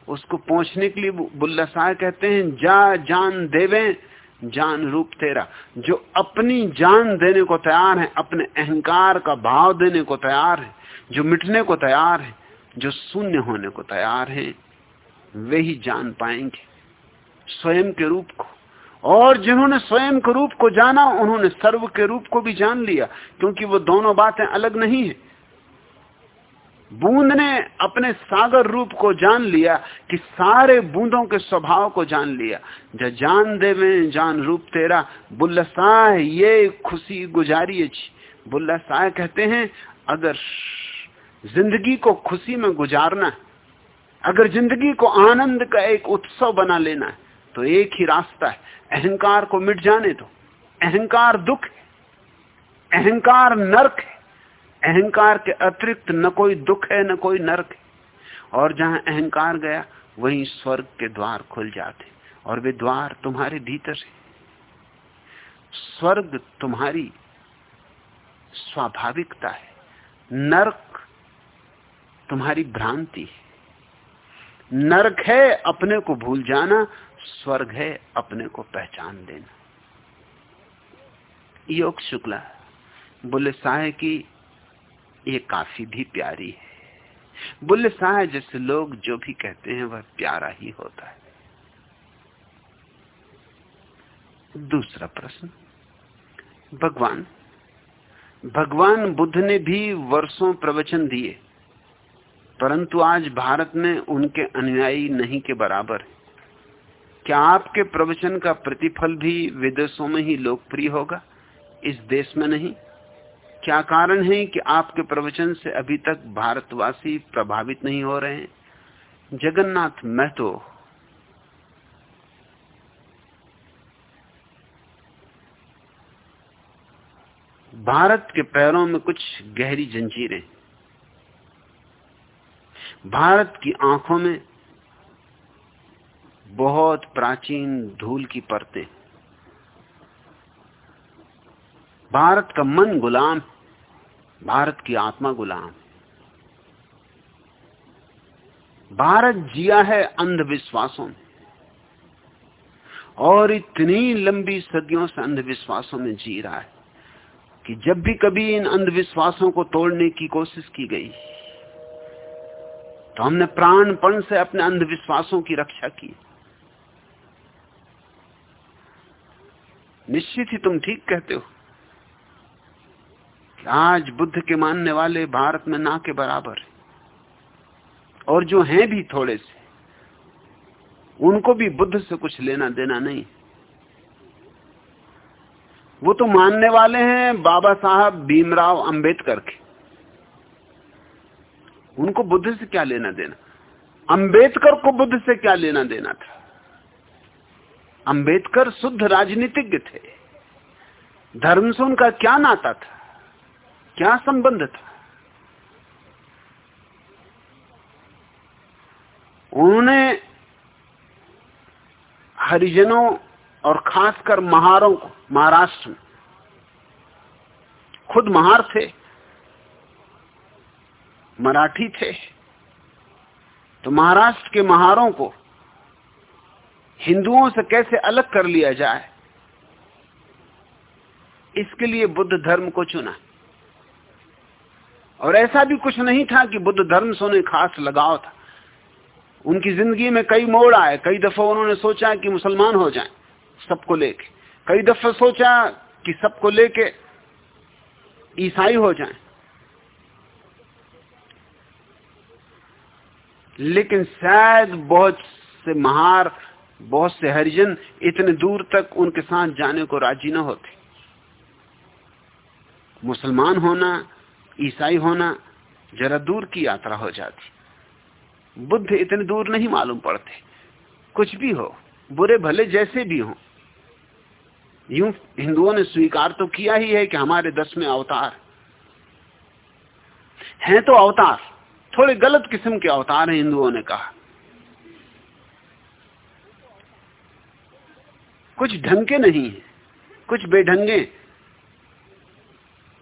उसको पहुँचने के लिए बुल्ला शाह कहते हैं, जा जान देवे, जान रूप तेरा। जो अपनी जान देने को तैयार है, अपने अहंकार का भाव देने को तैयार है, जो मिटने को तैयार है, जो शून्य होने को तैयार है, वे ही जान पाएँगे। स्वयं के रूप को। और जिन्होंने स्वयं के रूप को जाना, उन्होंने सर्व के रूप को भी जान लिया, क्योंकि वो दोनों बातें अलग नहीं है। बूंद ने अपने सागर रूप को जान लिया कि सारे बूंदों के स्वभाव को जान लिया। जो जान दे में जान रूप तेरा बुल्ला साह ये खुशी गुजारिए बुल्ला साह कहते हैं, अगर ज़िंदगी को खुशी में गुजारना अगर ज़िंदगी को आनंद का एक उत्सव बना लेना है तो एक ही रास्ता है। अहंकार को मिट जाने दो। अहंकार दुख है। अहंकार नरक है। अहंकार के अतिरिक्त न कोई दुख है, न कोई नरक है। और जहाँ अहंकार गया, वहीं स्वर्ग के द्वार खुल जाते। और वे द्वार तुम्हारे भीतर है। स्वर्ग तुम्हारी स्वाभाविकता है। नरक तुम्हारी भ्रांति है। नरक है अपने को भूल जाना स्वर्ग है, अपने को पहचान देना। योग शुक्ला बुल्ले शाह की ये काफ़ी भी प्यारी है। बुल्ले शाह जैसे लोग जो भी कहते हैं, वह प्यारा ही होता है। दूसरा प्रश्न, भगवान भगवान बुद्ध ने भी वर्षों प्रवचन दिए, परंतु आज भारत में उनके अनुयायी नहीं के बराबर है। क्या आपके प्रवचन का प्रतिफल भी विदेशों में ही लोकप्रिय होगा? इस देश में नहीं। क्या कारण है कि आपके प्रवचन से अभी तक भारतवासी प्रभावित नहीं हो रहे हैं? जगन्नाथ महतो। भारत के पैरों में कुछ गहरी जंजीरें। भारत की आँखों में बहुत प्राचीन धूल की परतें। भारत का मन गुलाम, भारत की आत्मा गुलाम। भारत जिया है अंधविश्वासों में, और इतनी लंबी सदियों से अंधविश्वासों में जी रहा है कि जब भी कभी इन अंधविश्वासों को तोड़ने की कोशिश की गई तो हमने प्राणपण से अपने अंधविश्वासों की रक्षा की। निश्चित ही तुम ठीक कहते हो आज बुद्ध के मानने वाले भारत में ना के बराबर है। और जो हैं भी थोड़े से, उनको भी बुद्ध से कुछ लेना देना नहीं वो तो मानने वाले हैं बाबा साहब भीमराव अंबेडकर के। उनको बुद्ध से क्या लेना देना? अंबेडकर को बुद्ध से क्या लेना देना था? अंबेडकर शुद्ध राजनीतिज्ञ थे। धर्म से उनका क्या नाता था? क्या संबंध था? उन्होंने हरिजनों और खासकर महारों को, महाराष्ट्र में, खुद महार थे, मराठी थे तो महाराष्ट्र के महारों को हिंदुओं से कैसे अलग कर लिया जाए? इसके लिए बुद्ध धर्म को चुना। और ऐसा भी कुछ नहीं था कि बुद्ध धर्म से उन्हें खास लगाव था। उनकी ज़िंदगी में कई मोड़ आए। कई दफ़ा उन्होंने सोचा कि मुसलमान हो जाएँ, सबको लेके। कई दफ़ा सोचा कि सबको लेके ईसाई हो जाएँ। लेकिन शायद बहुत से महार बहुत से हरिजन इतने दूर तक उनके साथ जाने को राज़ी न होते। मुसलमान होना, ईसाई होना, जरा दूर की यात्रा हो जाती। बुद्ध इतने दूर नहीं मालूम पड़ते। कुछ भी हो, बुरे भले जैसे भी हो। यूँ हिंदुओं ने स्वीकार तो किया ही है कि हमारे दसवें अवतार। हैं तो अवतार, थोड़े गलत किस्म के अवतार हैं, हिंदुओं ने कहा। कुछ ढंग के नहीं है, कुछ बेढंगे,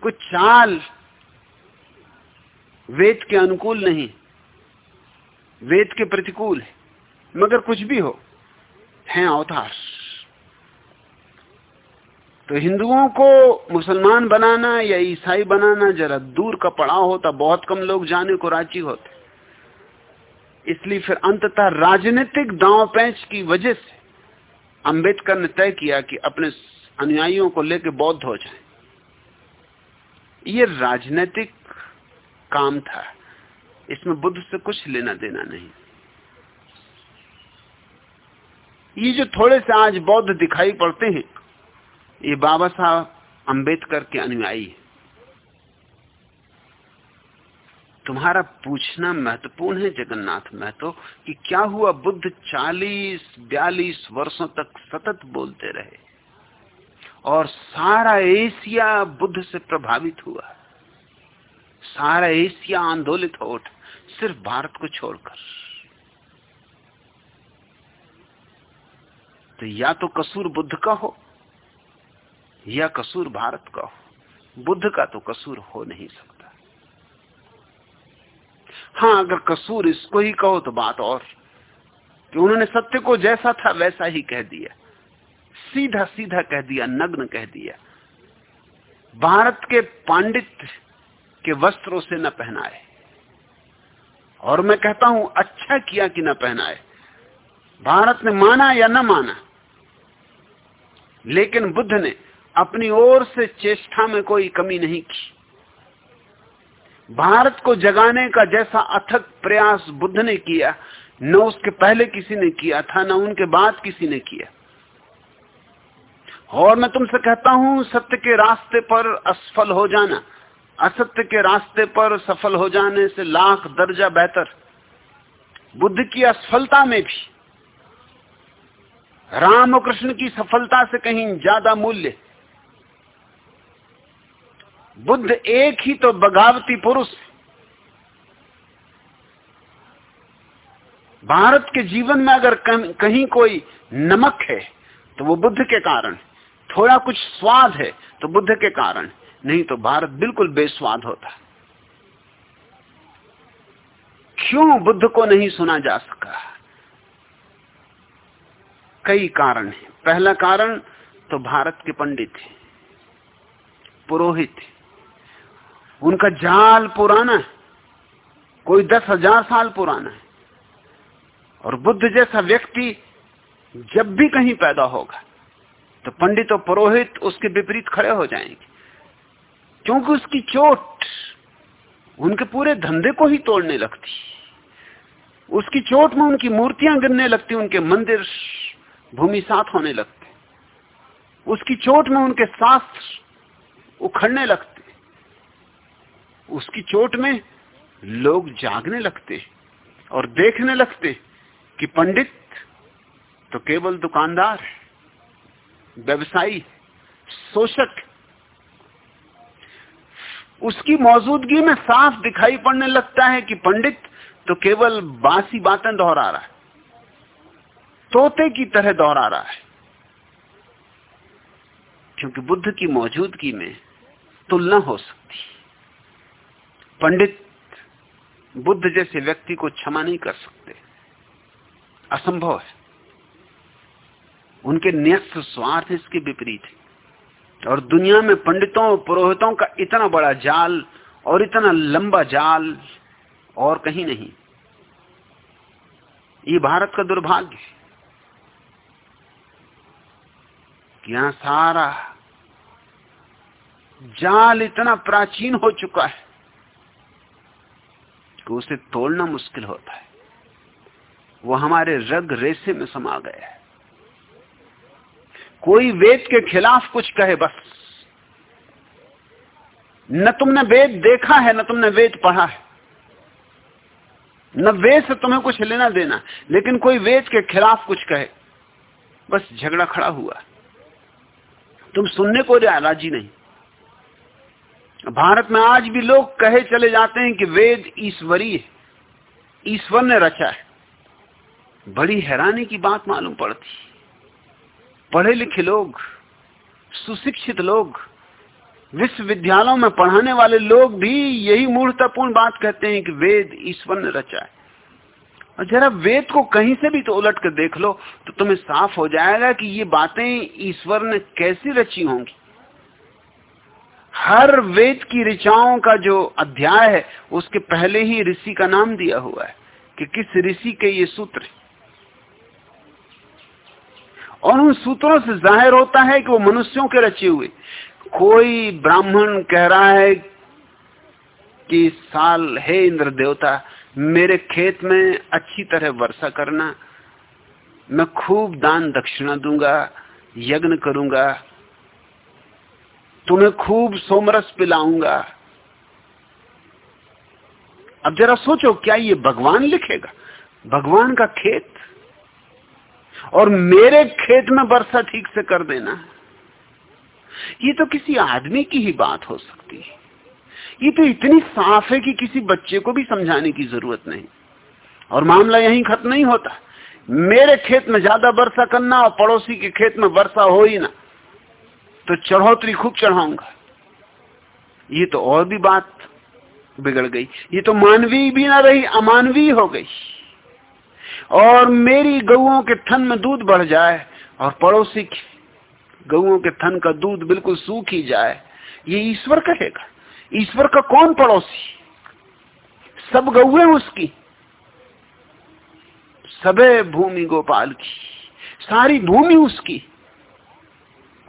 कुछ चाल वेद के अनुकूल नहीं, वेद के प्रतिकूल है, मगर कुछ भी हो, हैं अवतार। तो हिंदुओं को मुसलमान बनाना या ईसाई बनाना जरा दूर का पड़ाव होता, बहुत कम लोग जाने को राज़ी होते। इसलिए फिर अंततः राजनीतिक दांव पैंच की वजह से अंबेडकर ने तय किया कि अपने अनुयायियों को लेकर बौद्ध हो जाए। ये राजनीतिक काम था। इसमें बुद्ध से कुछ लेना देना नहीं। ये जो थोड़े से आज बौद्ध दिखाई पड़ते हैं, ये बाबा साहब अंबेडकर के अनुयायी है। तुम्हारा पूछना महत्वपूर्ण है जगन्नाथ महतो कि क्या हुआ बुद्ध 40 42 वर्षों तक सतत बोलते रहे? और सारा एशिया बुद्ध से प्रभावित हुआ। सारा एशिया आंदोलित हो उठ, सिर्फ़ भारत को छोड़कर। तो या तो कसूर बुद्ध का हो, या कसूर भारत का हो। बुद्ध का तो कसूर हो नहीं सकता। हाँ अगर कसूर इसको ही कहो तो बात और। कि उन्होंने सत्य को जैसा था, वैसा ही कह दिया। सीधा सीधा कह दिया, नग्न कह दिया। भारत के पांडित के वस्त्रों से न पहनाए। और मैं कहता हूँ अच्छा किया कि न पहनाए। भारत ने माना या न माना, लेकिन बुद्ध ने अपनी ओर से चेष्टा में कोई कमी नहीं की। भारत को जगाने का जैसा अथक प्रयास बुद्ध ने किया, न उसके पहले किसी ने किया था, न उनके बाद किसी ने किया। और मैं तुमसे कहता हूँ, सत्य के रास्ते पर असफल हो जाना, असत्य के रास्ते पर सफल हो जाने से लाख दर्जा बेहतर, बुद्ध की असफलता में भी, राम कृष्ण की सफलता से कहीं ज़्यादा मूल्य बुद्ध एक ही तो बगावती पुरुष भारत के जीवन में अगर कहीं कोई नमक है तो वो बुद्ध के कारण थोड़ा कुछ स्वाद है तो बुद्ध के कारण नहीं तो भारत बिल्कुल बेस्वाद होता। क्यों बुद्ध को नहीं सुना जा सका? कई कारण है। पहला कारण तो भारत के पंडित है, पुरोहित उनका जाल पुराना है। कोई दस हज़ार साल पुराना है। और बुद्ध जैसा व्यक्ति जब भी कहीं पैदा होगा तो पंडित और पुरोहित उसके विपरीत खड़े हो जाएँगे। क्योंकि उसकी चोट उनके पूरे धंधे को ही तोड़ने लगती। उसकी चोट में उनकी मूर्तियाँ गिरने लगती, उनके मंदिर भूमि साथ होने लगते। उसकी चोट में उनके शास्त्र उखड़ने लगते। उसकी चोट में लोग जागने लगते और देखने लगते कि पंडित तो केवल दुकानदार व्यवसायी शोषक उसकी मौजूदगी में साफ़ दिखाई पड़ने लगता है कि पंडित तो केवल बासी बातें दोहरा रहा है, तोते की तरह दोहरा रहा है। क्योंकि बुद्ध की मौजूदगी में तुलना हो सकती पंडित बुद्ध जैसे व्यक्ति को क्षमा नहीं कर सकते। असंभव है। उनके न्यस्त स्वार्थ इसके विपरीत है। और दुनिया में पंडितों और पुरोहितों का इतना बड़ा जाल और इतना लंबा जाल और कहीं नहीं। ये भारत का दुर्भाग्य है यहाँ सारा जाल इतना प्राचीन हो चुका है कि उसे तोड़ना मुश्किल होता है। वो हमारे रग रेसे में समा गया है। कोई वेद के खिलाफ कुछ कहे बस। न तुमने वेद देखा है, न तुमने वेद पढ़ा है। न वेद से तुम्हें कुछ लेना देना। लेकिन कोई वेद के खिलाफ कुछ कहे। बस झगड़ा खड़ा हुआ। तुम सुनने को राज़ी नहीं। भारत में आज भी लोग कहे चले जाते हैं कि वेद ईश्वरी है। ईश्वर ने रचा है। बड़ी हैरानी की बात मालूम पड़ती। पढ़े लिखे लोग, सुशिक्षित लोग, विश्वविद्यालयों में पढ़ाने वाले लोग भी यही मूर्तापूर्ण बात कहते हैं कि वेद ईश्वर ने रचा है। और जरा वेद को कहीं से भी तो उलट कर देख लो तो तुम्हें साफ़ हो जाएगा कि ये बातें ईश्वर ने कैसी रची होंगी। हर वेद की ऋचाओं का जो अध्याय है, उसके पहले ही ऋषि का नाम दिया हुआ है कि किस ऋषि के ये सूत्र और उन सूत्रों से ज़ाहिर होता है कि वो मनुष्यों के रचे हुए। कोई ब्राह्मण कह रहा है कि साल हे इंद्र देवता, मेरे खेत में अच्छी तरह वर्षा करना, मैं खूब दान दक्षिणा दूँगा, यज्ञ करूँगा तुम्हें खूब सोमरस पिलाऊँगा। अब जरा सोचो, क्या ये भगवान लिखेगा? भगवान का खेत? और मेरे खेत में वर्षा ठीक से कर देना। ये तो किसी आदमी की ही बात हो सकती है। ये तो इतनी साफ़ है कि किसी बच्चे को भी समझाने की ज़रूरत नहीं। और मामला यहीं खत्म नहीं होता। मेरे खेत में ज़्यादा वर्षा करना और पड़ोसी के खेत में वर्षा हो ही ना। तो चढ़ोतरी खूब चढ़ाऊँगा। ये तो और भी बात बिगड़ गई। ये तो मानवीय भी ना रही, अमानवीय हो गई। और मेरी गऊ के थन में दूध बढ़ जाए और पड़ोसी की गऊओं के थन का दूध बिल्कुल सूख ही जाए, ये ईश्वर कहेगा। ईश्वर का कौन पड़ोसी? सब गौए उसकी, सबे भूमि गोपाल की, सारी भूमि उसकी।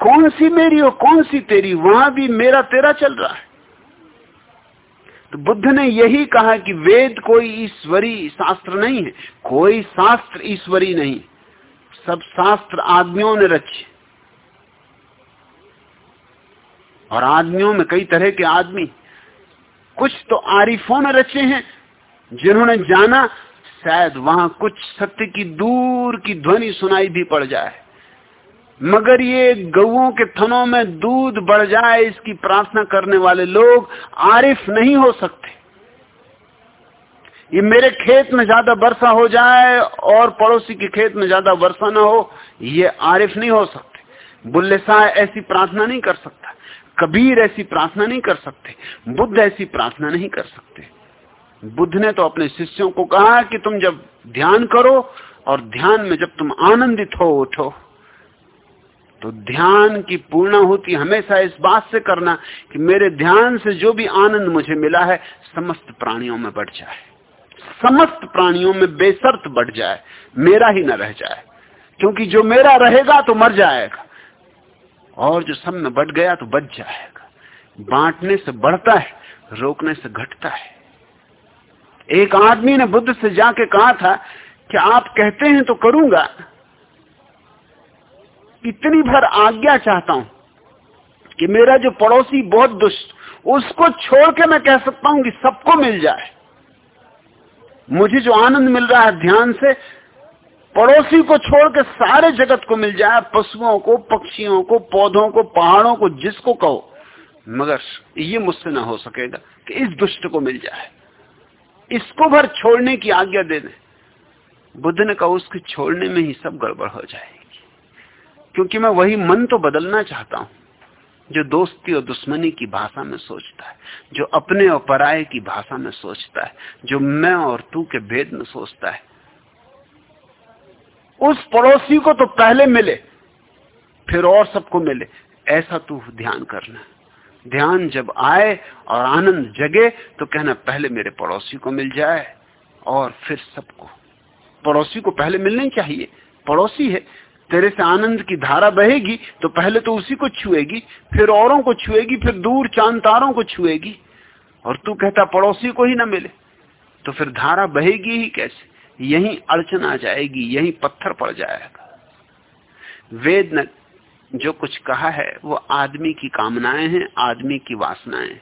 कौन सी मेरी और कौन सी तेरी? वहाँ भी मेरा तेरा चल रहा है। तो बुद्ध ने यही कहा कि वेद कोई ईश्वरी शास्त्र नहीं है। कोई शास्त्र ईश्वरी नहीं। सब शास्त्र आदमियों ने रचे और आदमियों में कई तरह के आदमी। कुछ तो आरिफों ने रचे हैं, जिन्होंने जाना, शायद वहाँ कुछ सत्य की दूर की ध्वनि सुनाई भी पड़ जाए। मगर ये गऊ के थनों में दूध बढ़ जाए, इसकी प्रार्थना करने वाले लोग आरिफ नहीं हो सकते। ये मेरे खेत में ज़्यादा वर्षा हो जाए और पड़ोसी के खेत में ज़्यादा वर्षा ना हो, ये आरिफ नहीं हो सकते। बुल्ले शाह ऐसी प्रार्थना नहीं कर सकता। कबीर ऐसी प्रार्थना नहीं कर सकते। बुद्ध ऐसी प्रार्थना नहीं कर सकते। बुद्ध ने तो अपने शिष्यों को कहा कि तुम जब ध्यान करो और ध्यान में जब तुम आनंदित हो, उठो। तो ध्यान की पूर्ण होती हमेशा इस बात से करना कि मेरे ध्यान से जो भी आनंद मुझे मिला है, समस्त प्राणियों में बढ़ जाए। समस्त प्राणियों में बेसर्त बढ़ जाए। मेरा ही न रह जाए। क्योंकि जो मेरा रहेगा तो मर जाएगा। और जो सब में बढ़ गया तो बच जाएगा। बांटने से बढ़ता है, रोकने से घटता है। एक आदमी ने बुद्ध से जाके कहा था कि आप कहते हैं तो करूँगा इतनी भर आज्ञा चाहता हूँ कि मेरा जो पड़ोसी बहुत दुष्ट, उसको छोड़ के मैं कह सकता हूँ कि सबको मिल जाए। मुझे जो आनंद मिल रहा है ध्यान से, पड़ोसी को छोड़ के सारे जगत को मिल जाए, पशुओं को, पक्षियों को, पौधों को, पहाड़ों को, जिसको कहो। मगर ये मुझसे ना हो सकेगा कि इस दुष्ट को मिल जाए। इसको भर छोड़ने की आज्ञा दे दे। बुद्ध ने कहा, उसके छोड़ने में ही सब गड़बड़ हो जाएगी। क्योंकि मैं वही मन तो बदलना चाहता हूँ, जो दोस्ती और दुश्मनी की भाषा में सोचता है, जो अपने और पराये की भाषा में सोचता है, जो मैं और तू के भेद में सोचता है। उस पड़ोसी को तो पहले मिले, फिर और सबको मिले। ऐसा तू ध्यान करना। ध्यान जब आए और आनंद जगे तो कहना, पहले मेरे पड़ोसी को मिल जाए और फिर सबको। पड़ोसी को पहले मिलनी चाहिए। पड़ोसी है तेरे से आनंद की धारा बहेगी तो पहले तो उसी को छुएगी, फिर औरों को छुएगी, फिर दूर चाँद तारों को छुएगी। और तू कहता, पड़ोसी को ही ना मिले तो फिर धारा बहेगी ही कैसे? यही अड़चन आ जाएगी, यही पत्थर पड़ जाएगा। वेद ने जो कुछ कहा है, वो आदमी की कामनाएँ हैं, आदमी की वासनाएँ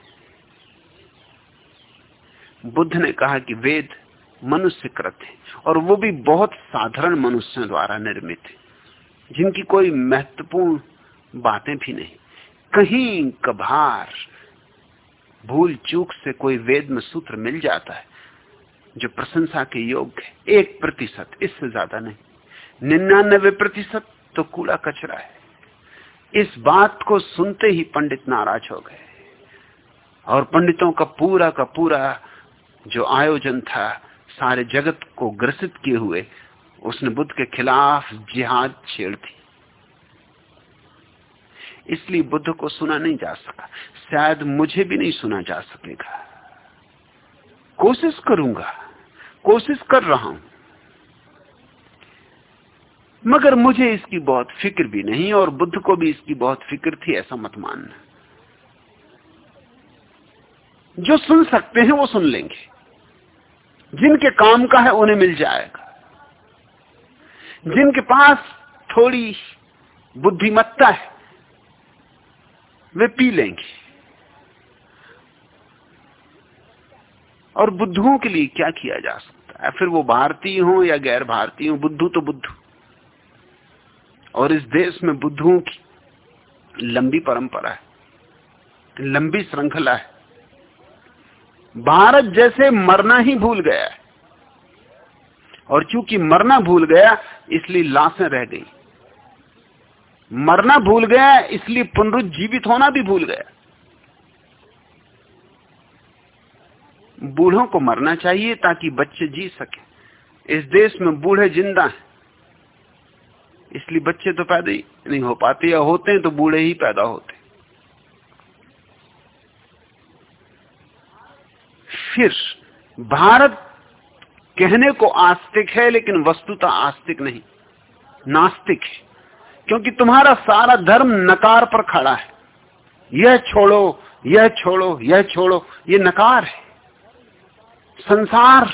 बुद्ध ने कहा कि वेद मनुष्य कृत है, और वो भी बहुत साधारण मनुष्यों द्वारा निर्मित है। जिनकी कोई महत्वपूर्ण बातें भी नहीं। कहीं कभार भूल चूक से कोई वेद में सूत्र मिल जाता है, जो प्रशंसा के योग्य है। एक प्रतिशत, इससे ज़्यादा नहीं। निन्यानबे प्रतिशत तो कूड़ा कचरा है। इस बात को सुनते ही पंडित नाराज़ हो गए। और पंडितों का पूरा का पूरा जो आयोजन था, सारे जगत को ग्रसित किए हुए उसने बुद्ध के खिलाफ जिहाद छेड़ थी इसलिए बुद्ध को सुना नहीं जा सका। शायद मुझे भी नहीं सुना जा सकेगा। कोशिश करूँगा। कोशिश कर रहा हूँ। मगर मुझे इसकी बहुत फ़िक्र भी नहीं और बुद्ध को भी इसकी बहुत फ़िक्र थी ऐसा मत मानना जो सुन सकते हैं वो सुन लेंगे। जिनके काम का है उन्हें मिल जाएगा। जिनके पास थोड़ी बुद्धिमत्ता है, वे पी लेंगे। और बुद्धुओं के लिए क्या किया जा सकता है? फिर वो भारतीय हो या गैर भारतीय हो, बुद्धू तो बुद्धू। और इस देश में बुद्धुओं की लंबी परंपरा है, लंबी श्रृंखला है। भारत जैसे मरना ही भूल गया है। और चूँकि मरना भूल गया, इसलिए लाशें रह गई। मरना भूल गया, इसलिए पुनरुज्जीवित होना भी भूल गया। बूढ़ों को मरना चाहिए ताकि बच्चे जी सके। इस देश में बूढ़े ज़िंदा हैं। इसलिए बच्चे तो पैदा ही नहीं हो पाते या होते हैं तो बूढ़े ही पैदा होते फिर भारत कहने को आस्तिक है, लेकिन वस्तुता आस्तिक नहीं। नास्तिक है। क्योंकि तुम्हारा सारा धर्म नकार पर खड़ा है। यह छोड़ो यह छोड़ो यह छोड़ो यह नकार है। संसार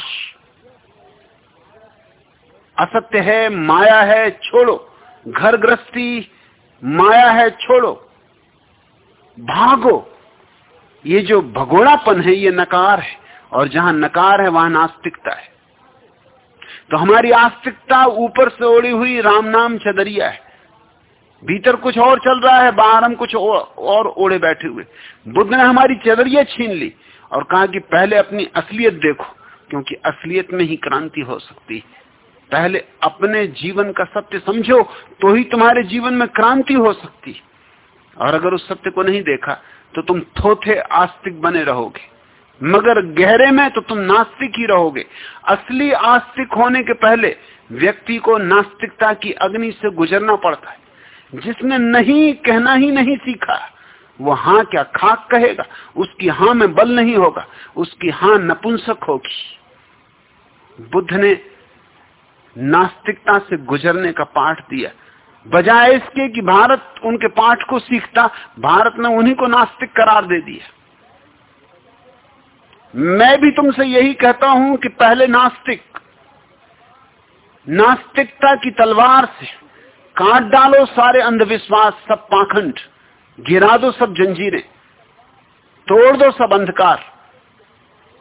असत्य है, माया है, छोड़ो। घर गृहस्थी माया है, छोड़ो। भागो। ये जो भगोड़ापन है, ये नकार है। और जहाँ नकार है, वहाँ नास्तिकता है। तो हमारी आस्तिकता ऊपर से ओढ़ी हुई राम नाम चदरिया है। भीतर कुछ और चल रहा है, बाहर हम कुछ और ओढ़े बैठे हुए। बुद्ध ने हमारी चदरिया छीन ली और कहा कि पहले अपनी असलियत देखो, क्योंकि असलियत में ही क्रांति हो सकती पहले अपने जीवन का सत्य समझो तो ही तुम्हारे जीवन में क्रांति हो सकती और अगर उस सत्य को नहीं देखा तो तुम थोथे आस्तिक बने रहोगे। मगर गहरे में तो तुम नास्तिक ही रहोगे। असली आस्तिक होने के पहले व्यक्ति को नास्तिकता की अग्नि से गुजरना पड़ता है। जिसने नहीं कहना ही नहीं सीखा, वो हाँ क्या खाक कहेगा? उसकी हाँ में बल नहीं होगा, उसकी हाँ नपुंसक होगी। बुद्ध ने नास्तिकता से गुजरने का पाठ दिया। बजाय इसके कि भारत उनके पाठ को सीखता, भारत ने उन्हीं को नास्तिक करार दे दिया। मैं भी तुमसे यही कहता हूँ कि पहले नास्तिक, नास्तिकता की तलवार से काट डालो सारे अंधविश्वास, सब पाखंड, गिरा दो सब जंजीरें, तोड़ दो सब अंधकार।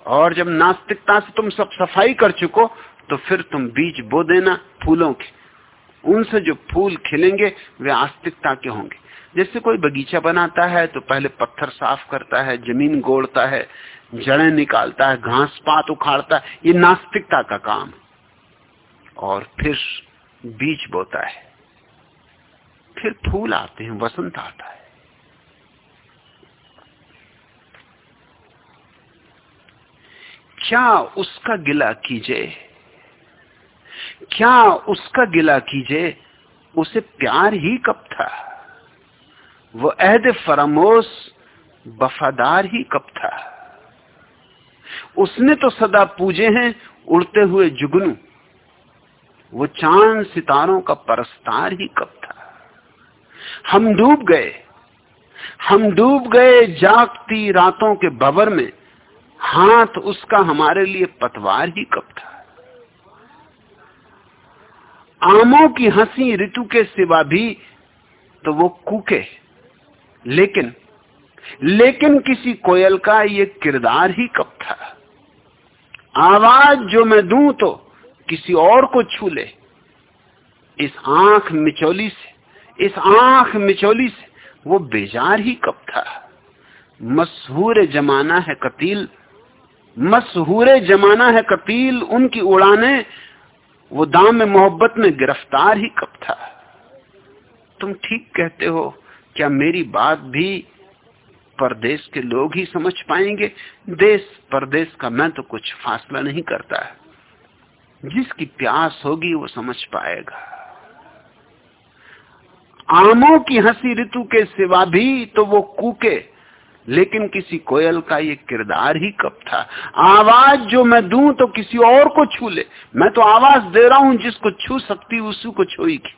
और जब नास्तिकता से तुम सब सफ़ाई कर चुको तो फिर तुम बीज बो देना फूलों के। उनसे जो फूल खिलेंगे, वे आस्तिकता के होंगे। जैसे कोई बगीचा बनाता है तो पहले पत्थर साफ़ करता है, ज़मीन गोड़ता है जड़ें निकालता है, घास पात उखाड़ता है, ये नास्तिकता का काम और फिर बीज बोता है, फिर फूल आते हैं, वसंत आता है। क्या उसका गिला कीजिए क्या उसका गिला कीजिए उसे प्यार ही कब था? वो अहद फरामोश, वफादार ही कब था? उसने तो सदा पूजे हैं उड़ते हुए जुगनू। वो चाँद सितारों का परस्तार ही कब था? हम डूब गए। हम डूब गए जागती रातों के बबर में। हाथ उसका हमारे लिए पतवार ही कब था? आमों की हँसी ऋतु के सिवा भी तो वो कूके। लेकिन लेकिन किसी कोयल का ये किरदार ही कब था? आवाज़ जो मैं दूँ तो किसी और को छू ले। इस आँख मिचौली से, इस आँख मिचौली से, वो बेजार ही कब था। मशहूर जमाना है कतील मशहूर जमाना है कतील उनकी उड़ाने, वो दाम में मोहब्बत में गिरफ़्तार ही कब था। तुम ठीक कहते हो, क्या मेरी बात भी परदेश के लोग ही समझ पाएँगे। देश, परदेश का मैं तो कुछ फासला नहीं करता। है जिसकी प्यास होगी वो समझ पाएगा। आमों की हँसी ऋतु के सिवा भी तो वो कूके, लेकिन किसी कोयल का ये किरदार ही कब था? आवाज़ जो मैं दूँ तो किसी और को छू ले। मैं तो आवाज़ दे रहा हूँ जिसको छू सकती, उसी को छुएगी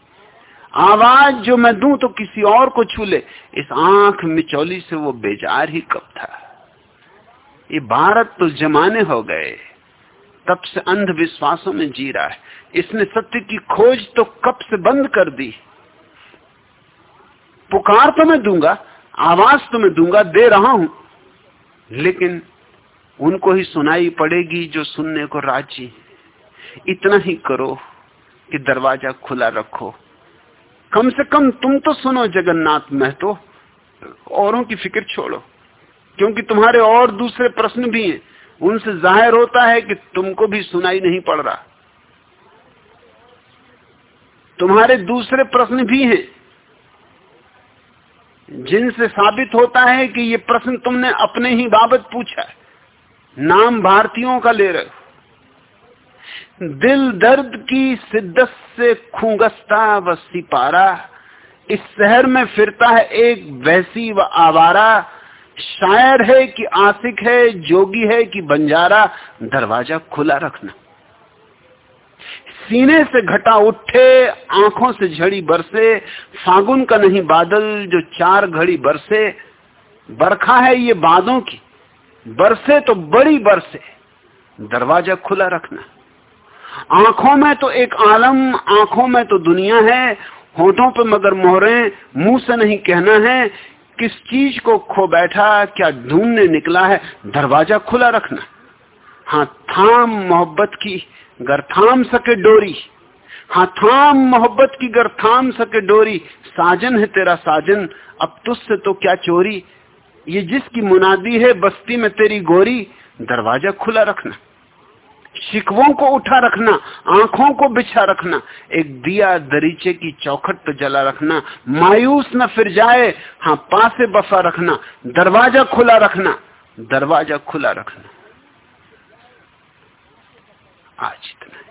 आवाज़ जो मैं दूँ तो किसी और को छू ले इस आँख मिचौली से वो बेजार ही कब था। ये भारत तो जमाने हो गए। तब से अंधविश्वासों में जी रहा है। इसने सत्य की खोज तो कब से बंद कर दी? पुकार तो मैं दूँगा, आवाज़ तो मैं दूँगा, दे रहा हूँ। लेकिन उनको ही सुनाई पड़ेगी जो सुनने को राज़ी। इतना ही करो कि दरवाज़ा खुला रखो। कम से कम तुम तो सुनो जगन्नाथ महतो, औरों की फ़िक्र छोड़ो, क्योंकि तुम्हारे और दूसरे प्रश्न भी हैं। उनसे ज़ाहिर होता है कि तुमको भी सुनाई नहीं पड़ रहा। तुम्हारे दूसरे प्रश्न भी हैं, जिनसे साबित होता है कि ये प्रश्न तुमने अपने ही बाबत पूछा है। नाम भारतीयों का ले रहे हो। दिल दर्द की शिद्दत से खूंगस्ता व सिपारा। इस शहर में फिरता है एक वैसी व आवारा। शायर है कि आसिक है, जोगी है कि बंजारा। दरवाज़ा खुला रखना। सीने से घटा उठे, आँखों से झड़ी बरसे। फागुन का नहीं बादल जो चार घड़ी बरसे। बरखा है ये बादों की। बरसे तो बड़ी बरसे। दरवाज़ा खुला रखना। आँखों में तो एक आलम, आँखों में तो दुनिया है, होठों पर मगर मोहरे, मुँह से नहीं कहना है, किस चीज़ को खो बैठा, क्या ढूँढने निकला है, दरवाज़ा खुला रखना। हाँ थाम मोहब्बत की, गर थाम सके डोरी। हाँ थाम मोहब्बत की, गर थाम सके डोरी। साजन है तेरा साजन, अब तुझसे तो क्या चोरी। ये जिसकी मुनादी है, बस्ती में तेरी गोरी, दरवाज़ा खुला रखना। शिकवों को उठा रखना, आँखों को बिछा रखना, एक दिया दरीचे की चौखट पर जला रखना, मायूस न फिर जाए हाँ पासे बफा रखना, दरवाज़ा खुला रखना, दरवाज़ा खुला रखना। आज इतना